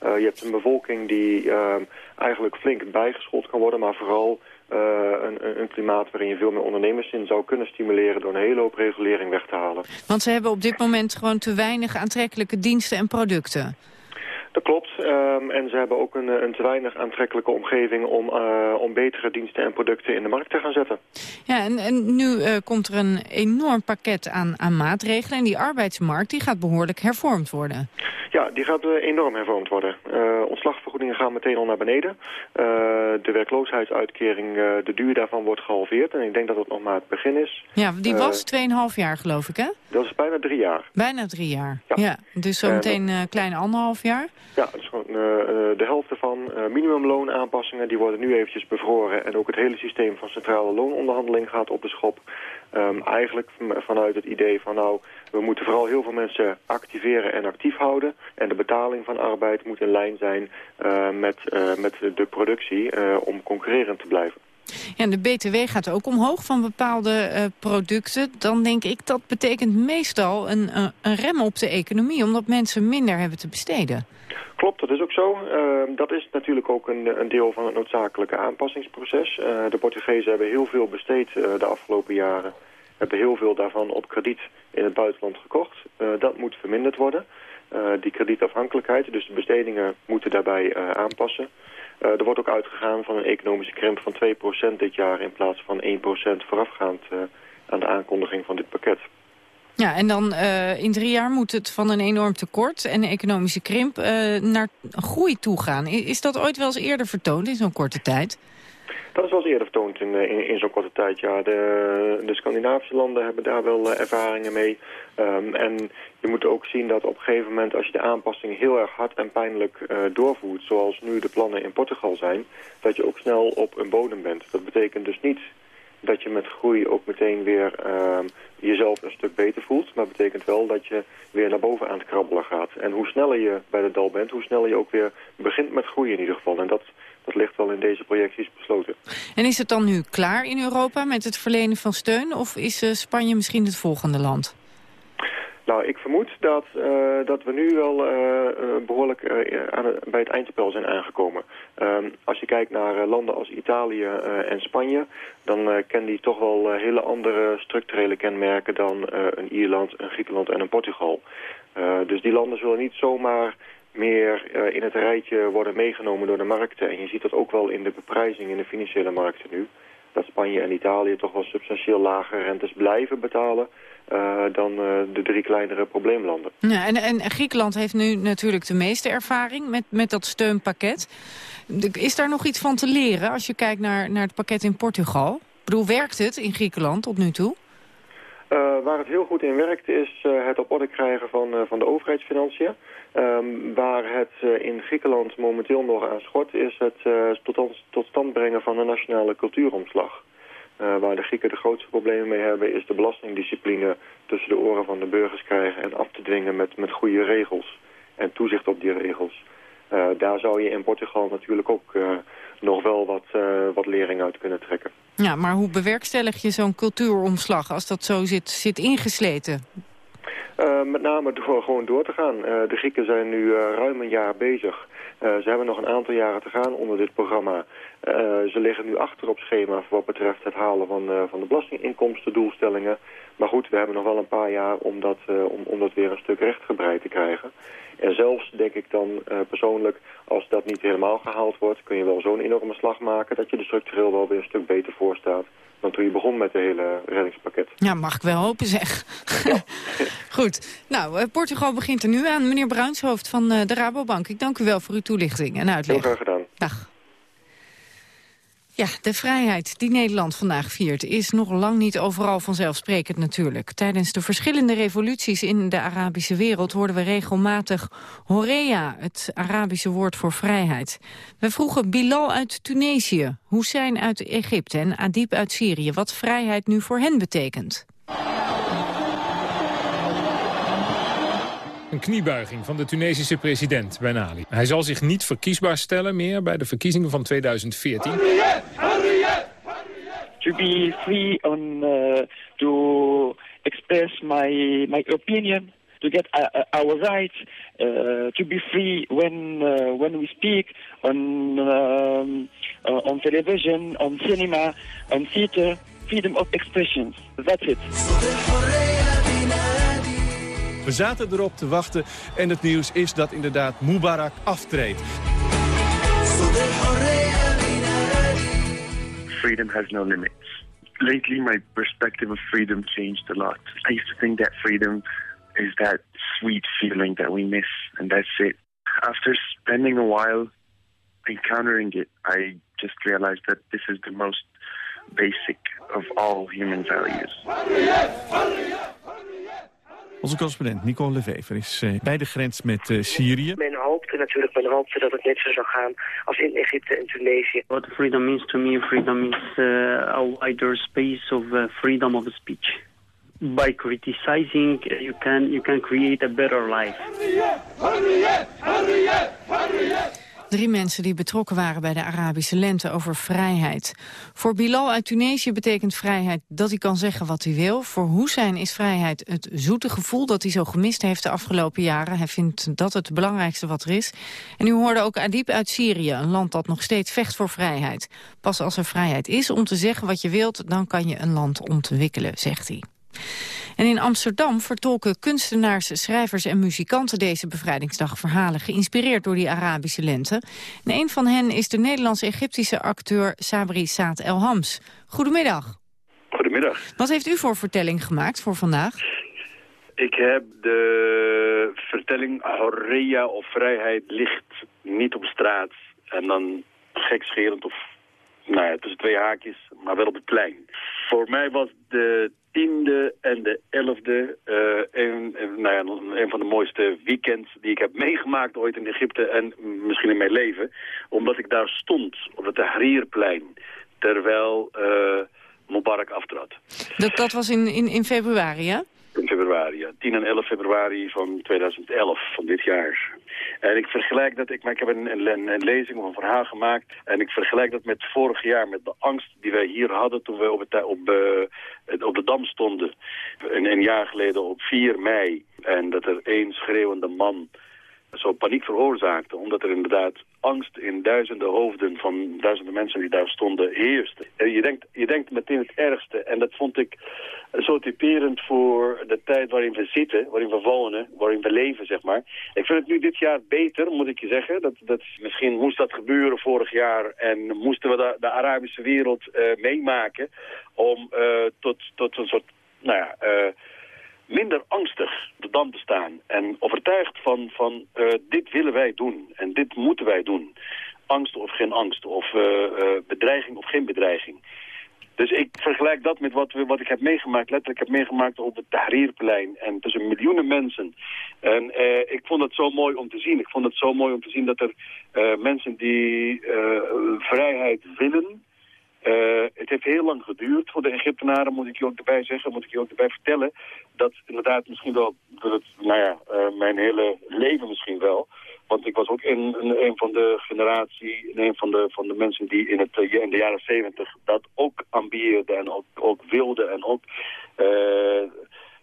Uh, je hebt een bevolking die uh, eigenlijk flink bijgeschoold kan worden, maar vooral een, een, klimaat waarin je veel meer ondernemers in zou kunnen stimuleren door een hele hoop regulering weg te halen. Want ze hebben op dit moment gewoon te weinig aantrekkelijke diensten en producten. Dat klopt. Ehm, en ze hebben ook een, een te weinig aantrekkelijke omgeving om, om betere diensten en producten in de markt te gaan zetten. Ja, en, en nu komt er een enorm pakket aan, aan maatregelen. En die arbeidsmarkt die gaat behoorlijk hervormd worden. Ja, die gaat enorm hervormd worden. ontslagvergoedingen gaan meteen al naar beneden. de werkloosheidsuitkering, de duur daarvan wordt gehalveerd. En ik denk dat dat nog maar het begin is. Ja, die was 2,5 jaar geloof ik, hè? Dat is bijna drie jaar. Bijna drie jaar, ja. Dus zometeen een kleine anderhalf jaar? Ja, dus gewoon, uh, de helft ervan. Uh, minimumloonaanpassingen, die worden nu eventjes bevroren. En ook het hele systeem van centrale loononderhandeling gaat op de schop. Um, eigenlijk vanuit het idee van nou, we moeten vooral heel veel mensen activeren en actief houden. En de betaling van arbeid moet in lijn zijn met, met de productie om concurrerend te blijven. Ja, de BTW gaat ook omhoog van bepaalde producten. Dan denk ik dat betekent meestal een, een rem op de economie... omdat mensen minder hebben te besteden. Klopt, dat is ook zo. Uh, dat is natuurlijk ook een, een, deel van het noodzakelijke aanpassingsproces. de Portugezen hebben heel veel besteed de afgelopen jaren. Hebben heel veel daarvan op krediet in het buitenland gekocht. dat moet verminderd worden. die kredietafhankelijkheid, dus de bestedingen moeten daarbij aanpassen. Er wordt ook uitgegaan van een economische krimp van 2% dit jaar... in plaats van 1% voorafgaand aan de aankondiging van dit pakket. Ja, en dan uh, in drie jaar moet het van een enorm tekort en economische krimp naar groei toe gaan. Is dat ooit wel eens eerder vertoond in zo'n korte tijd? Dat is wel eens eerder vertoond in, eh, in, zo'n korte tijd, ja. De, de Scandinavische landen hebben daar wel ervaringen mee. Um, en je moet ook zien dat op een gegeven moment, als je de aanpassing heel erg hard en pijnlijk doorvoert, zoals nu de plannen in Portugal zijn, dat je ook snel op een bodem bent. Dat betekent dus niet dat je met groei ook meteen weer uh, jezelf een stuk beter voelt. Maar betekent wel dat je weer naar boven aan het krabbelen gaat. En hoe sneller je bij de dal bent, hoe sneller je ook weer begint met groei in ieder geval. En dat dat ligt wel in deze projecties besloten. En is het dan nu klaar in Europa met het verlenen van steun? Of is uh, Spanje misschien het volgende land? Nou, ik vermoed dat, uh, dat we nu wel uh, behoorlijk aan het, bij het eindspel zijn aangekomen. Ehm, als je kijkt naar landen als Italië en Spanje... dan kennen die toch wel hele andere structurele kenmerken... dan een Ierland, een Griekenland en een Portugal. dus die landen zullen niet zomaar meer in het rijtje worden meegenomen door de markten. En je ziet dat ook wel in de beprijzing in de financiële markten nu. Dat Spanje en Italië toch wel substantieel lagere rentes blijven betalen... Dan de drie kleinere probleemlanden. Ja, en, en Griekenland heeft nu natuurlijk de meeste ervaring met, met dat steunpakket. Is daar nog iets van te leren als je kijkt naar, naar het pakket in Portugal? Ik bedoel, werkt het in Griekenland tot nu toe? Uh, waar het heel goed in werkt is uh, het op orde krijgen van, uh, van de overheidsfinanciën. Um, waar het in Griekenland momenteel nog aan schort is het tot, tot, stand brengen van een nationale cultuuromslag. waar de Grieken de grootste problemen mee hebben is de belastingdiscipline tussen de oren van de burgers krijgen en af te dwingen met, met goede regels en toezicht op die regels. Daar zou je in Portugal natuurlijk ook nog wel wat, wat lering uit kunnen trekken. Ja, maar hoe bewerkstellig je zo'n cultuuromslag als dat zo zit, zit ingesleten? Uh, met name door gewoon door te gaan. Uh, de Grieken zijn nu uh, ruim een jaar bezig. ze hebben nog een aantal jaren te gaan onder dit programma. Ze liggen nu achter op schema wat betreft het halen van, van de belastinginkomstendoelstellingen. Maar goed, we hebben nog wel een paar jaar om dat, om, om dat weer een stuk rechtgebreid te krijgen. En zelfs denk ik dan uh, persoonlijk, als dat niet helemaal gehaald wordt... kun je wel zo'n enorme slag maken dat je er structureel wel weer een stuk beter voor staat... dan toen je begon met het hele reddingspakket. Ja, mag ik wel hopen zeg. Goed. Nou, uh, Portugal begint er nu aan. Meneer Bruinshoofd van uh, de Rabobank, ik dank u wel voor uw toelichting en uitleg. Heel graag gedaan. Dag. Ja, de vrijheid die Nederland vandaag viert is nog lang niet overal vanzelfsprekend natuurlijk. Tijdens de verschillende revoluties in de Arabische wereld hoorden we regelmatig Horea, het Arabische woord voor vrijheid. We vroegen Bilal uit Tunesië, Hussein uit Egypte en Adib uit Syrië wat vrijheid nu voor hen betekent. Een kniebuiging van de Tunesische president Ben Ali. Hij zal zich niet verkiesbaar stellen meer bij de verkiezingen van 2014. To be free on uh, to express my my opinion, to get uh, uh our rights, uh, to be free when uh, when we speak on um, uh, on television, on cinema, on theater, freedom of expression. That's it. We zaten erop te wachten en het nieuws is dat inderdaad Mubarak aftreedt. Freedom has no limits. Lately, my perspective of freedom changed a lot. I used to think that freedom is that sweet feeling that we miss, and that's it. After spending a while encountering it, I just realized that this is the most basic of all human values. Onze correspondent Nicole Levever is eh, bij de grens met eh, Syrië. Men hoopte natuurlijk, men hoopte dat het net zo zou gaan als in Egypte en Tunesië. What freedom means to me, freedom is uh, a wider space of uh, freedom of speech. By criticizing, you can you can create a better life. Drie mensen die betrokken waren bij de Arabische lente over vrijheid. Voor Bilal uit Tunesië betekent vrijheid dat hij kan zeggen wat hij wil. Voor Hussein is vrijheid het zoete gevoel dat hij zo gemist heeft de afgelopen jaren. Hij vindt dat het belangrijkste wat er is. En u hoorde ook Adib uit Syrië, een land dat nog steeds vecht voor vrijheid. Pas als er vrijheid is om te zeggen wat je wilt, dan kan je een land ontwikkelen, zegt hij. En in Amsterdam vertolken kunstenaars, schrijvers en muzikanten deze bevrijdingsdag verhalen, geïnspireerd door die Arabische lente. En een van hen is de Nederlands-Egyptische acteur Sabri Saad El Hams. Goedemiddag. Goedemiddag. Wat heeft u voor vertelling gemaakt voor vandaag? Ik heb de vertelling Horea of vrijheid ligt niet op straat. En dan gekscherend of nou ja, tussen twee haakjes, maar wel op het plein. Voor mij was de tiende en de elfde uh, een, nou ja, van de mooiste weekends die ik heb meegemaakt ooit in Egypte en misschien in mijn leven. Omdat ik daar stond op het Tahrirplein terwijl uh, Mubarak aftrad. Dat, dat was in, in, in februari, hè? In februari, ja. 10 en 11 februari van 2011, van dit jaar. En ik vergelijk dat, ik, ik heb een, een, een, lezing of een verhaal gemaakt. En ik vergelijk dat met vorig jaar, met de angst die wij hier hadden toen we op, het, op, uh, op de Dam stonden. Een, een jaar geleden op 4 mei. En dat er één schreeuwende man zo paniek veroorzaakte. Omdat er inderdaad angst in duizenden hoofden van duizenden mensen die daar stonden heerste. Je denkt, je denkt meteen het ergste. En dat vond ik zo typerend voor de tijd waarin we zitten, waarin we wonen, waarin we leven, zeg maar. Ik vind het nu dit jaar beter, moet ik je zeggen. Dat, dat, misschien moest dat gebeuren vorig jaar en moesten we de, de Arabische wereld uh, meemaken om uh, tot, tot een soort, nou ja... Uh, minder angstig de dam te staan. En overtuigd van, van uh, dit willen wij doen en dit moeten wij doen. Angst of geen angst, of uh, uh, bedreiging of geen bedreiging. Dus ik vergelijk dat met wat, we, wat ik heb meegemaakt. Letterlijk heb meegemaakt op het Tahrirplein. En tussen miljoenen mensen. En ik vond het zo mooi om te zien. Ik vond het zo mooi om te zien dat er mensen die vrijheid willen... Uh, het heeft heel lang geduurd voor de Egyptenaren, moet ik je ook erbij zeggen, moet ik je ook erbij vertellen. Dat inderdaad misschien wel, dat het, nou ja, uh, mijn hele leven misschien wel. Want ik was ook in, een van de generatie, in een van de, van de mensen die in, het, in de jaren zeventig dat ook ambieerden en ook, ook wilden. En ook,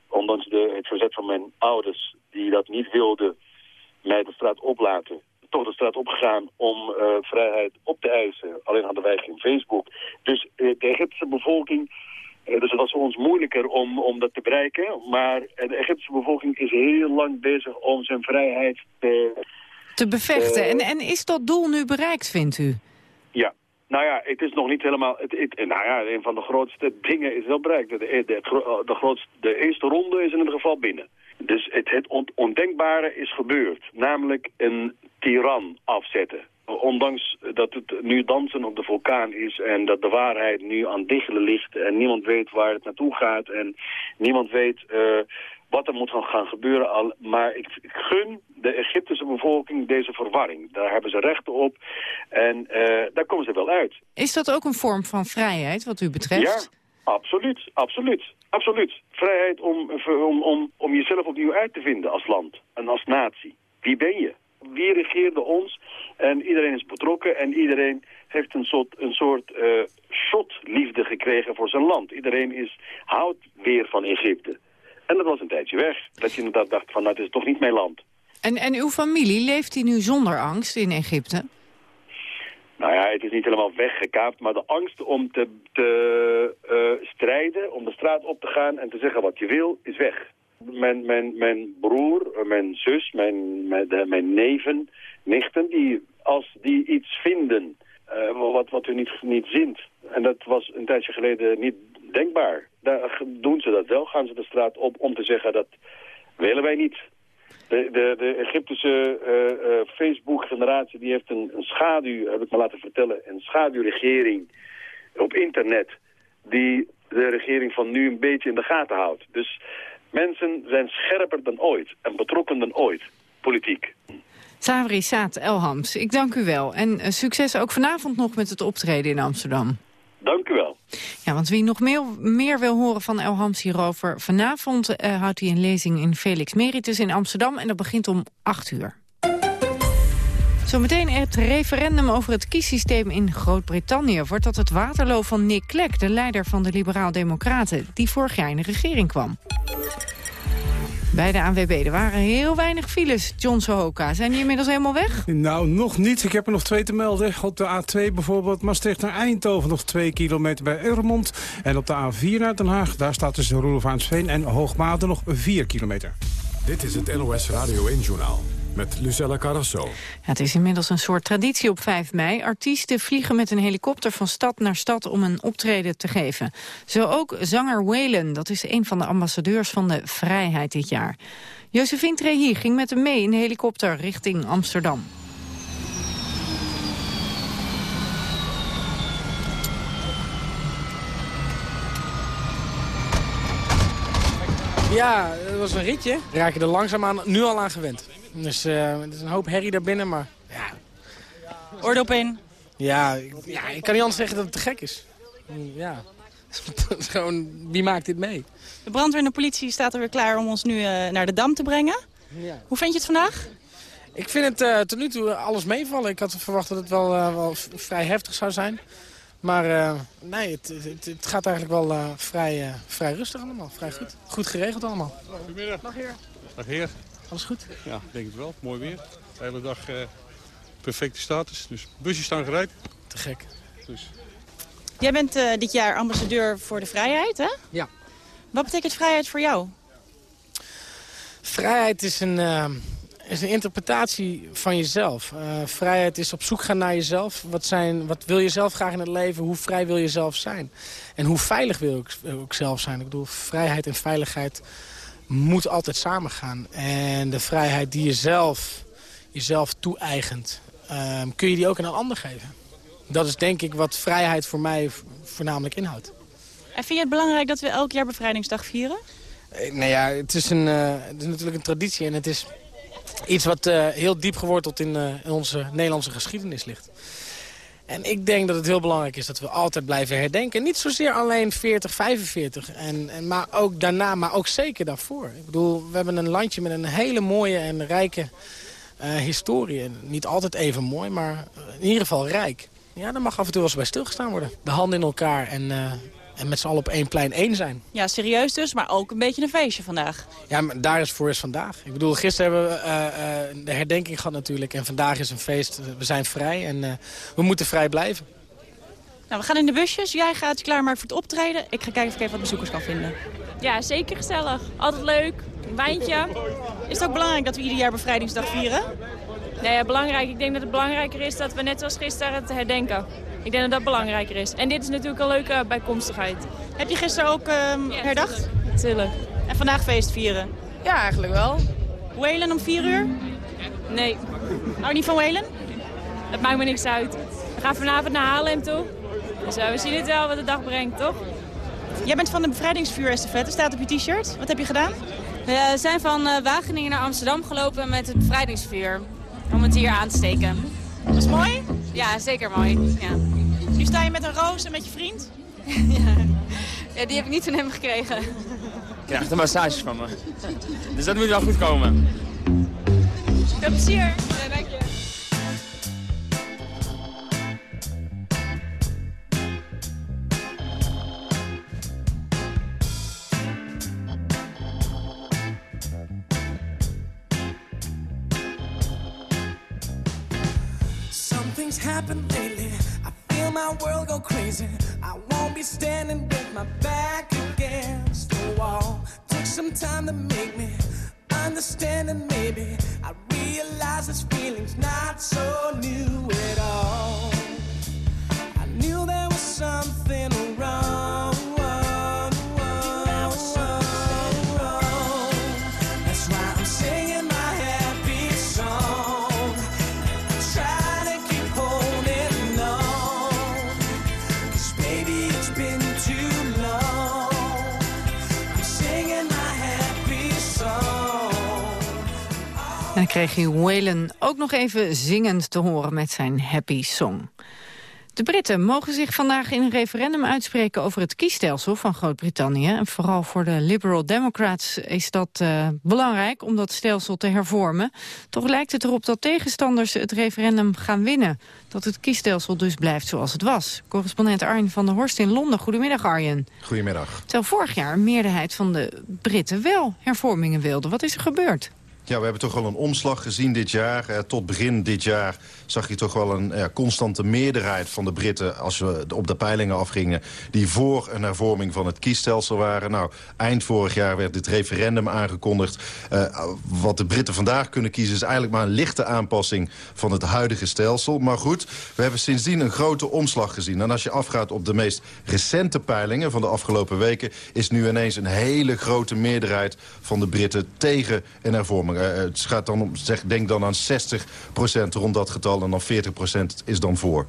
ondanks de, het verzet van mijn ouders, die dat niet wilden, mij de straat oplaten toch de straat opgegaan om uh, vrijheid op te eisen. Alleen hadden wij geen Facebook. Dus uh, de Egyptische bevolking... Uh, dus het was voor ons moeilijker om, om dat te bereiken. Maar de Egyptische bevolking is heel lang bezig om zijn vrijheid te... Te bevechten. en, en is dat doel nu bereikt, vindt u? Ja. Nou ja, het is nog niet helemaal... Het, het, nou ja, een van de grootste dingen is wel bereikt. De, de, de, de, grootste, de eerste ronde is in ieder geval binnen. Dus het, het ondenkbare is gebeurd. Namelijk een tiran afzetten. Ondanks dat het nu dansen op de vulkaan is en dat de waarheid nu aan diggelen ligt en niemand weet waar het naartoe gaat en niemand weet uh, wat er moet gaan gebeuren. Al, maar ik, ik, gun de Egyptische bevolking deze verwarring. Daar hebben ze rechten op en uh, daar komen ze wel uit. Is dat ook een vorm van vrijheid wat u betreft? Ja, absoluut, absoluut. Absoluut. Vrijheid om, om, om, om jezelf opnieuw uit te vinden als land en als natie. Wie ben je? Wie regeerde ons? En iedereen is betrokken en iedereen heeft een soort, een soort uh, shotliefde gekregen voor zijn land. Iedereen is, houdt weer van Egypte. En dat was een tijdje weg. Dat je inderdaad dacht van, nou, het is toch niet mijn land. En, en uw familie, leeft die nu zonder angst in Egypte? Nou ja, het is niet helemaal weggekaapt, maar de angst om te, te uh, strijden, om de straat op te gaan en te zeggen wat je wil, is weg. Mijn, mijn, mijn broer, mijn zus, mijn, mijn, mijn neven, nichten, die, als die iets vinden uh, wat, wat u niet, niet zint. En dat was een tijdje geleden niet denkbaar. Daar doen ze dat wel, gaan ze de straat op om te zeggen dat willen wij niet. De, de, de Egyptische uh, Facebook-generatie die heeft een, een schaduw, heb ik me laten vertellen, een schaduwregering op internet die de regering van nu een beetje in de gaten houdt. Dus mensen zijn scherper dan ooit en betrokken dan ooit, politiek. Savri Saat Elhams, ik dank u wel. En uh, succes ook vanavond nog met het optreden in Amsterdam. Dank u wel. Ja, want wie nog meer, meer wil horen van Elhams hierover... vanavond uh, houdt hij een lezing in Felix Meritus in Amsterdam... en dat begint om 8 uur. Zometeen het referendum over het kiessysteem in Groot-Brittannië. Wordt dat het waterloo van Nick Clegg, de leider van de Liberaal-Democraten... die vorig jaar in de regering kwam? Bij de ANWB, er waren heel weinig files, John Sohoka. Zijn die inmiddels helemaal weg? Nou, nog niet. Ik heb er nog twee te melden. Op de A2 bijvoorbeeld Maastricht naar Eindhoven nog twee kilometer bij Urmond. En op de A4 naar Den Haag, daar staat tussen Roelofaansveen en Hoogmade nog vier kilometer. Dit is het NOS Radio 1-journaal met Lucella Carrasso. Ja, het is inmiddels een soort traditie op 5 mei. Artiesten vliegen met een helikopter van stad naar stad om een optreden te geven. Zo ook zanger Waylon, dat is een van de ambassadeurs van de vrijheid dit jaar. Josephine Trehi ging met hem mee in de helikopter richting Amsterdam. Ja, het was een ritje. Raak je er langzaam aan, nu al aan gewend. Dus uh, het is een hoop herrie daarbinnen, maar ja. Oordopeen? Ja, ja, ik kan niet anders zeggen dat het te gek is. Ja, gewoon, wie maakt dit mee? De brandweer en de politie staat er weer klaar om ons nu uh, naar de Dam te brengen. Ja. Hoe vind je het vandaag? Ik vind het uh, tot nu toe alles meevallen. Ik had verwacht dat het wel, wel vrij heftig zou zijn. Maar nee, het, het, het, gaat eigenlijk wel vrij, vrij rustig allemaal. Vrij goed. Goed geregeld allemaal. Goedemiddag. Dag heer. Dag heer. Alles goed? Ja, ik denk het wel. Mooi weer. De hele dag uh, perfecte status. Dus busjes staan gereed. Te gek. Dus. Jij bent uh, dit jaar ambassadeur voor de vrijheid, hè? Ja. Wat betekent vrijheid voor jou? Vrijheid is een, uh, is een interpretatie van jezelf. vrijheid is op zoek gaan naar jezelf. Wat, zijn, wat wil je zelf graag in het leven? Hoe vrij wil je zelf zijn? En hoe veilig wil ik ook zelf zijn? Ik bedoel, vrijheid en veiligheid moet altijd samengaan. En de vrijheid die je zelf, jezelf toe-eigent, um, kun je die ook aan een ander geven. Dat is denk ik wat vrijheid voor mij voornamelijk inhoudt. En vind je het belangrijk dat we elk jaar bevrijdingsdag vieren? Eh, nou ja, het is, een, uh, het is natuurlijk een traditie en het is iets wat uh, heel diep geworteld in, in onze Nederlandse geschiedenis ligt. En ik denk dat het heel belangrijk is dat we altijd blijven herdenken. Niet zozeer alleen 40, 45, en, en, maar ook daarna, maar ook zeker daarvoor. Ik bedoel, we hebben een landje met een hele mooie en rijke uh, historie. Niet altijd even mooi, maar in ieder geval rijk. Ja, daar mag af en toe wel eens bij stilgestaan worden. De handen in elkaar en, uh, en met z'n allen op één plein één zijn. Ja, serieus dus, maar ook een beetje een feestje vandaag. Ja, maar daar is voor is vandaag. Ik bedoel, gisteren hebben we uh, uh, de herdenking gehad natuurlijk. En vandaag is een feest. We zijn vrij en uh, we moeten vrij blijven. Nou, we gaan in de busjes. Jij gaat je klaarmaken voor het optreden. Ik ga kijken of ik even wat bezoekers kan vinden. Ja, zeker gezellig. Altijd leuk. Een wijntje. Is het ook belangrijk dat we ieder jaar bevrijdingsdag vieren? Nee, ja, belangrijk. Ik denk dat het belangrijker is dat we net zoals gisteren het herdenken. Ik denk dat dat belangrijker is. En dit is natuurlijk een leuke bijkomstigheid. Heb je gisteren ook um, ja, herdacht? Natuurlijk. En vandaag feest vieren? Ja, eigenlijk wel. Whalen om vier uur? Nee. Hou niet van Whalen? Het maakt me niks uit. We gaan vanavond naar Haarlem toe. Dus uh, we zien het wel wat de dag brengt, toch? Jij bent van de bevrijdingsvuur-estafette, staat op je t-shirt. Wat heb je gedaan? We zijn van uh, Wageningen naar Amsterdam gelopen met het bevrijdingsvuur. Om het hier aan te steken. Dat is mooi? Ja, zeker mooi. Ja. Sta je met een roos en met je vriend? ja. ja, die heb ik niet van hem gekregen. Ik krijg een massage van me. Dus dat moet wel goed komen. Veel plezier. Ja, dank je. Something's happened lately. Feel my world go crazy. I won't be standing with my back against the wall. Some some time to make me understand and maybe I realize this feeling's not so new at all. I knew there was something kreeg je Waylon ook nog even zingend te horen met zijn Happy Song. De Britten mogen zich vandaag in een referendum uitspreken over het kiesstelsel van Groot-Brittannië. En vooral voor de Liberal Democrats is dat eh, belangrijk om dat stelsel te hervormen. Toch lijkt het erop dat tegenstanders het referendum gaan winnen. Dat het kiesstelsel dus blijft zoals het was. Correspondent Arjen van der Horst in Londen. Goedemiddag Arjen. Goedemiddag. Terwijl vorig jaar een meerderheid van de Britten wel hervormingen wilde. Wat is er gebeurd? Ja, we hebben toch wel een omslag gezien dit jaar. Eh, tot begin dit jaar zag je toch wel een constante meerderheid van de Britten... als we op de peilingen afgingen, die voor een hervorming van het kiesstelsel waren. Nou, eind vorig jaar werd dit referendum aangekondigd. Eh, wat de Britten vandaag kunnen kiezen is eigenlijk maar een lichte aanpassing van het huidige stelsel. Maar goed, we hebben sindsdien een grote omslag gezien. En als je afgaat op de meest recente peilingen van de afgelopen weken... is nu ineens een hele grote meerderheid van de Britten tegen een hervorming. Het gaat dan om, zeg, denk dan aan 60% rond dat getal en dan 40% is dan voor.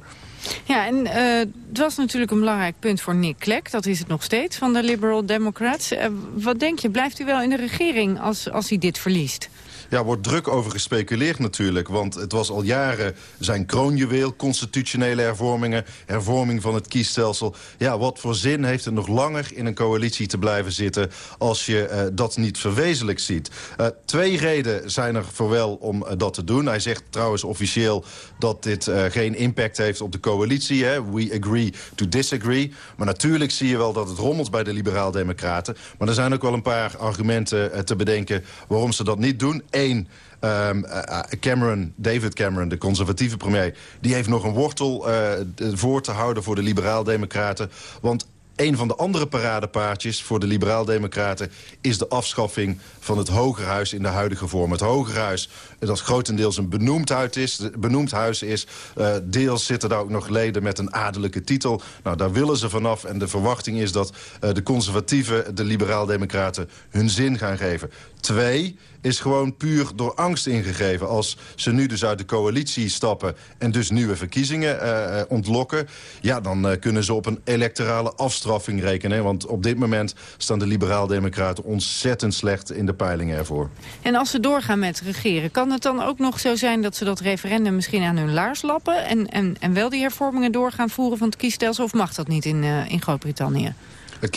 Ja, en eh, het was natuurlijk een belangrijk punt voor Nick Clegg. Dat is het nog steeds, van de Liberal Democrats. Eh, wat denk je, blijft u wel in de regering als, als hij dit verliest? Ja, wordt druk over gespeculeerd natuurlijk. Want het was al jaren zijn kroonjuweel, constitutionele hervormingen... hervorming van het kiesstelsel. Ja, wat voor zin heeft het nog langer in een coalitie te blijven zitten... als je uh, dat niet verwezenlijk ziet? Uh, twee redenen zijn er voor wel om uh, dat te doen. Hij zegt trouwens officieel dat dit geen impact heeft op de coalitie. Hè? We agree to disagree. Maar natuurlijk zie je wel dat het rommelt bij de liberaal-democraten. Maar er zijn ook wel een paar argumenten te bedenken waarom ze dat niet doen. Eén, um, uh, Cameron, David Cameron, de conservatieve premier... die heeft nog een wortel uh, voor te houden voor de liberaal-democraten. Want een van de andere paradepaardjes voor de liberaal-democraten... is de afschaffing van het Hogerhuis in de huidige vorm. Het Hogerhuis, dat grotendeels een benoemd huis is. Benoemd huis is. Uh, deels zitten daar ook nog leden met een adellijke titel. Nou, daar willen ze vanaf. En de verwachting is dat de conservatieven, de liberaal-democraten... hun zin gaan geven. Twee is gewoon puur door angst ingegeven. Als ze nu dus uit de coalitie stappen en dus nieuwe verkiezingen uh, ontlokken... ja, dan uh, kunnen ze op een electorale afstraffing rekenen. Want op dit moment staan de liberaal-democraten ontzettend slecht in de peilingen ervoor. En als ze doorgaan met regeren, kan het dan ook nog zo zijn... dat ze dat referendum misschien aan hun laars lappen... en, en, en wel die hervormingen doorgaan voeren van het kiesstelsel... of mag dat niet in, in Groot-Brittannië? Het,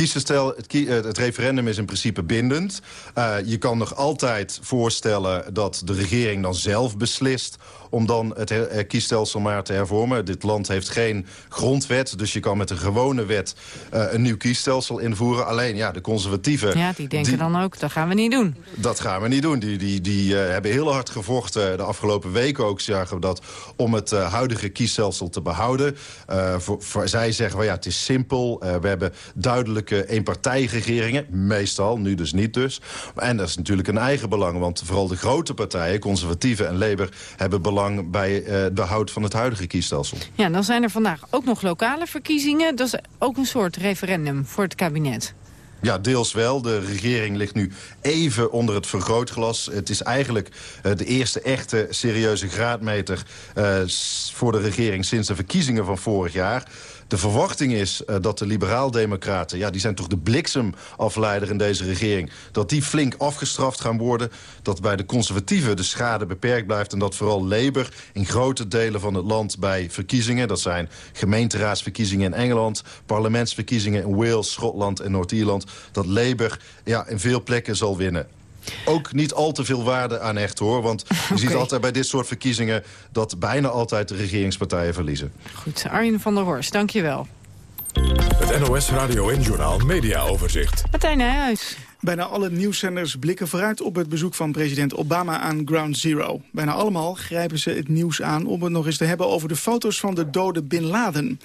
het, kie, het, referendum is in principe bindend. Uh, je kan nog altijd voorstellen dat de regering dan zelf beslist om dan het her, kiesstelsel maar te hervormen. Dit land heeft geen grondwet, dus je kan met een gewone wet uh, een nieuw kiesstelsel invoeren. Alleen, ja, de conservatieven... Ja, die denken die, dan ook, dat gaan we niet doen. Dat gaan we niet doen. Die, die, die uh, hebben heel hard gevochten de afgelopen weken ook, zagen we dat, om het uh, huidige kiesstelsel te behouden. Voor, voor, zij zeggen, well, ja, het is simpel. we hebben duidelijke eenpartijregeringen, meestal, nu dus niet dus. En dat is natuurlijk een eigen belang, want vooral de grote partijen, conservatieven en Labour, hebben belang bij uh, het behoud van het huidige kiesstelsel. Ja, dan zijn er vandaag ook nog lokale verkiezingen. Dat is ook een soort referendum voor het kabinet. Ja, deels wel. De regering ligt nu even onder het vergrootglas. Het is eigenlijk uh, de eerste echte serieuze graadmeter uh, voor de regering sinds de verkiezingen van vorig jaar. De verwachting is uh, dat de liberaal-democraten... ja, die zijn toch de bliksemafleider in deze regering... dat die flink afgestraft gaan worden. Dat bij de conservatieven de schade beperkt blijft... en dat vooral Labour in grote delen van het land bij verkiezingen... dat zijn gemeenteraadsverkiezingen in Engeland... parlementsverkiezingen in Wales, Schotland en Noord-Ierland... dat Labour ja, in veel plekken zal winnen ook niet al te veel waarde aan echt, hoor. Want je okay. ziet altijd bij dit soort verkiezingen... dat bijna altijd de regeringspartijen verliezen. Goed, Arjen van der Horst, dank je wel. Het NOS Radio en Journaal Media Overzicht. Martijn Nijhuis. Bijna alle nieuwszenders blikken vooruit op het bezoek van president Obama aan Ground Zero. Bijna allemaal grijpen ze het nieuws aan om het nog eens te hebben over de foto's van de dode Bin Laden.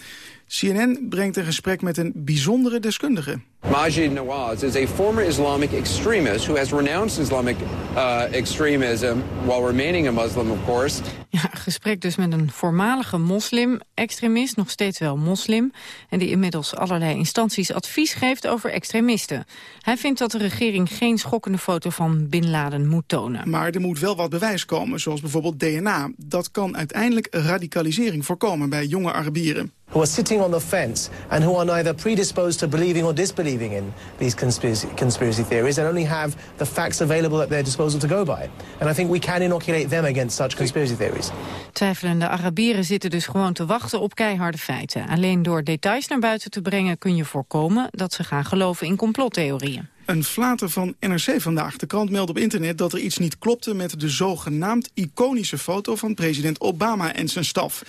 CNN brengt een gesprek met een bijzondere deskundige. Majid Nawaz is a former Islamic extremist who has renounced Islamic uh, extremism while remaining a Muslim, of course. Ja, gesprek dus met een voormalige moslim-extremist, nog steeds wel moslim... en die inmiddels allerlei instanties advies geeft over extremisten. Hij vindt dat de regering geen schokkende foto van Bin Laden moet tonen. Maar er moet wel wat bewijs komen, zoals bijvoorbeeld DNA. Dat kan uiteindelijk radicalisering voorkomen bij jonge Arabieren. Who are sitting on the fence and who are neither predisposed to believing or disbelieving in these conspiracy, conspiracy theories and only have the facts available at their disposal to go by. And I think we can inoculate them against such conspiracy theories. Twijfelende Arabieren zitten dus gewoon te wachten op keiharde feiten. Alleen door details naar buiten te brengen kun je voorkomen dat ze gaan geloven in complottheorieën. Een flater van NRC vandaag. De krant meldt op internet dat er iets niet klopte met de zogenaamd iconische foto van president Obama en zijn staf.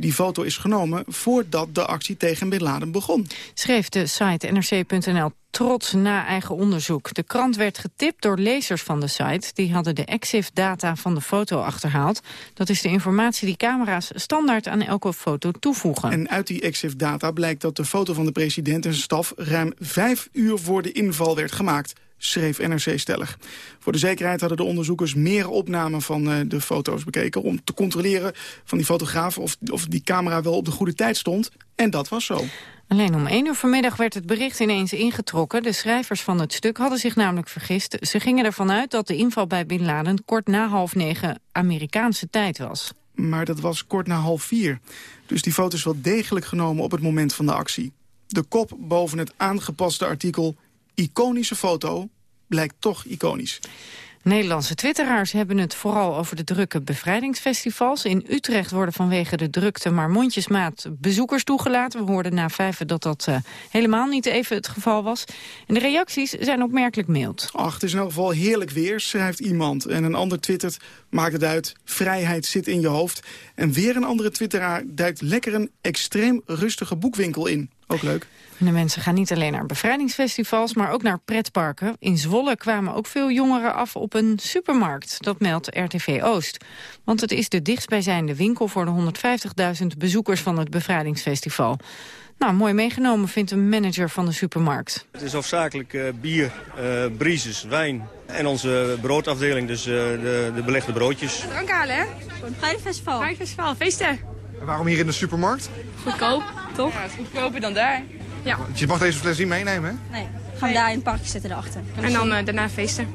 Die foto is genomen voordat de actie tegen Bin Laden begon. Schreef de site nrc.nl trots na eigen onderzoek. De krant werd getipt door lezers van de site. Die hadden de EXIF-data van de foto achterhaald. Dat is de informatie die camera's standaard aan elke foto toevoegen. En uit die EXIF-data blijkt dat de foto van de president en zijn staf... ruim vijf uur voor de inval werd gemaakt schreef NRC stellig. Voor de zekerheid hadden de onderzoekers meer opnamen van uh, de foto's bekeken... om te controleren van die fotograaf of, of die camera wel op de goede tijd stond. En dat was zo. Alleen om 1 uur vanmiddag werd het bericht ineens ingetrokken. De schrijvers van het stuk hadden zich namelijk vergist. Ze gingen ervan uit dat de inval bij Bin Laden kort na half negen Amerikaanse tijd was. Maar dat was kort na half vier. Dus die foto is wel degelijk genomen op het moment van de actie. De kop boven het aangepaste artikel iconische foto blijkt toch iconisch. Nederlandse twitteraars hebben het vooral over de drukke bevrijdingsfestivals. In Utrecht worden vanwege de drukte maar mondjesmaat bezoekers toegelaten. We hoorden na vijven dat dat uh, helemaal niet even het geval was. En de reacties zijn opmerkelijk mild. Ach, het is in elk geval heerlijk weer, schrijft iemand. En een ander twittert, maakt het uit, vrijheid zit in je hoofd. En weer een andere twitteraar duikt lekker een extreem rustige boekwinkel in. Ook leuk. En de mensen gaan niet alleen naar bevrijdingsfestivals, maar ook naar pretparken. In Zwolle kwamen ook veel jongeren af op een supermarkt. Dat meldt RTV Oost. Want het is de dichtstbijzijnde winkel voor de 150.000 bezoekers van het bevrijdingsfestival. Nou, mooi meegenomen vindt een manager van de supermarkt. Het is hoofdzakelijk uh, bier, uh, briezes, wijn en onze broodafdeling, dus uh, de, de belegde broodjes. Drank halen, hè? Voor het Vrijfestival. Vrijfestival, feesten. En waarom hier in de supermarkt? Goedkoop, toch? Ja, het is goedkoper dan daar. Ja. Je mag deze fles niet meenemen, hè? Nee, gaan daar in het parkje zitten erachter. En dan uh, daarna feesten.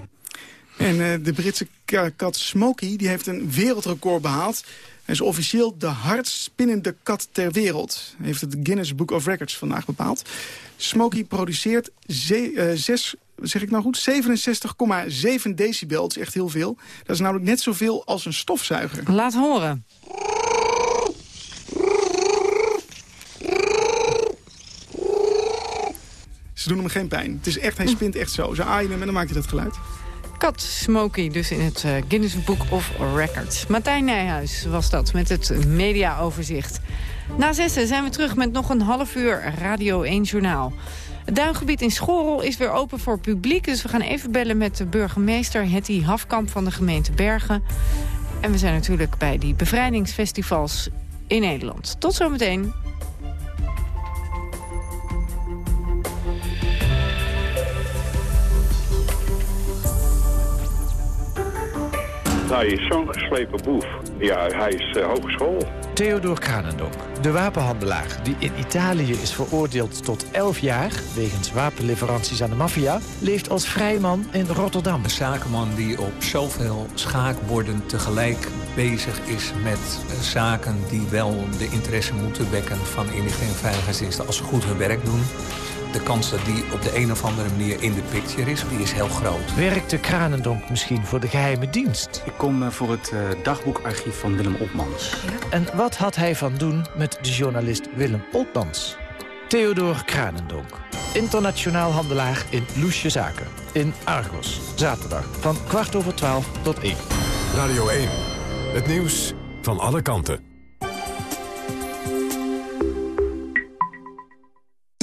En uh, de Britse kat Smokey die heeft een wereldrecord behaald. Hij is officieel de hardst spinnende kat ter wereld. Heeft het Guinness Book of Records vandaag bepaald. Smokey produceert uh, zes, zeg ik nou goed, 67,7 decibel. Dat is echt heel veel. Dat is namelijk net zoveel als een stofzuiger. Laat horen. Ze doen hem geen pijn. Het is echt, hij spint echt zo. Ze aaien hem en dan maakt hij dat geluid. Kat Smokey, dus in het uh, Guinness Book of Records. Martijn Nijhuis was dat, met het mediaoverzicht. Na zessen zijn we terug met nog een half uur Radio 1 Journaal. Het duingebied in Schorel is weer open voor publiek... dus we gaan even bellen met de burgemeester Hetty Hafkamp van de gemeente Bergen. En we zijn natuurlijk bij die bevrijdingsfestivals in Nederland. Tot zometeen. Hij is zo'n geslepen boef. Ja, hij is uh, hogeschool. Theodor Kranendonk, de wapenhandelaar die in Italië is veroordeeld tot 11 jaar... wegens wapenleveranties aan de maffia, leeft als vrijman in Rotterdam. Een zakenman die op zoveel schaakborden tegelijk bezig is met uh, zaken... die wel de interesse moeten wekken van inlichting en veiligheidsdiensten... als ze goed hun werk doen de kans dat die op de een of andere manier in de picture is, die is heel groot. Werkte Kranendonk misschien voor de geheime dienst? Ik kom uh, voor het uh, dagboekarchief van Willem Opmans. Ja. En wat had hij van doen met de journalist Willem Opmans? Theodor Kranendonk, internationaal handelaar in Loesje Zaken. In Argos, zaterdag van kwart over twaalf tot één. Radio 1, het nieuws van alle kanten.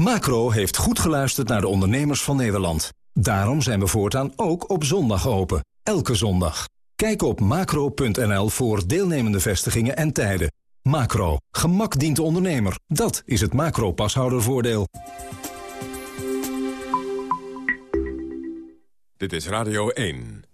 Macro heeft goed geluisterd naar de ondernemers van Nederland. Daarom zijn we voortaan ook op zondag open. Elke zondag. Kijk op macro.nl voor deelnemende vestigingen en tijden. Macro. Gemak dient de ondernemer. Dat is het macro-pashoudervoordeel. Dit is Radio 1.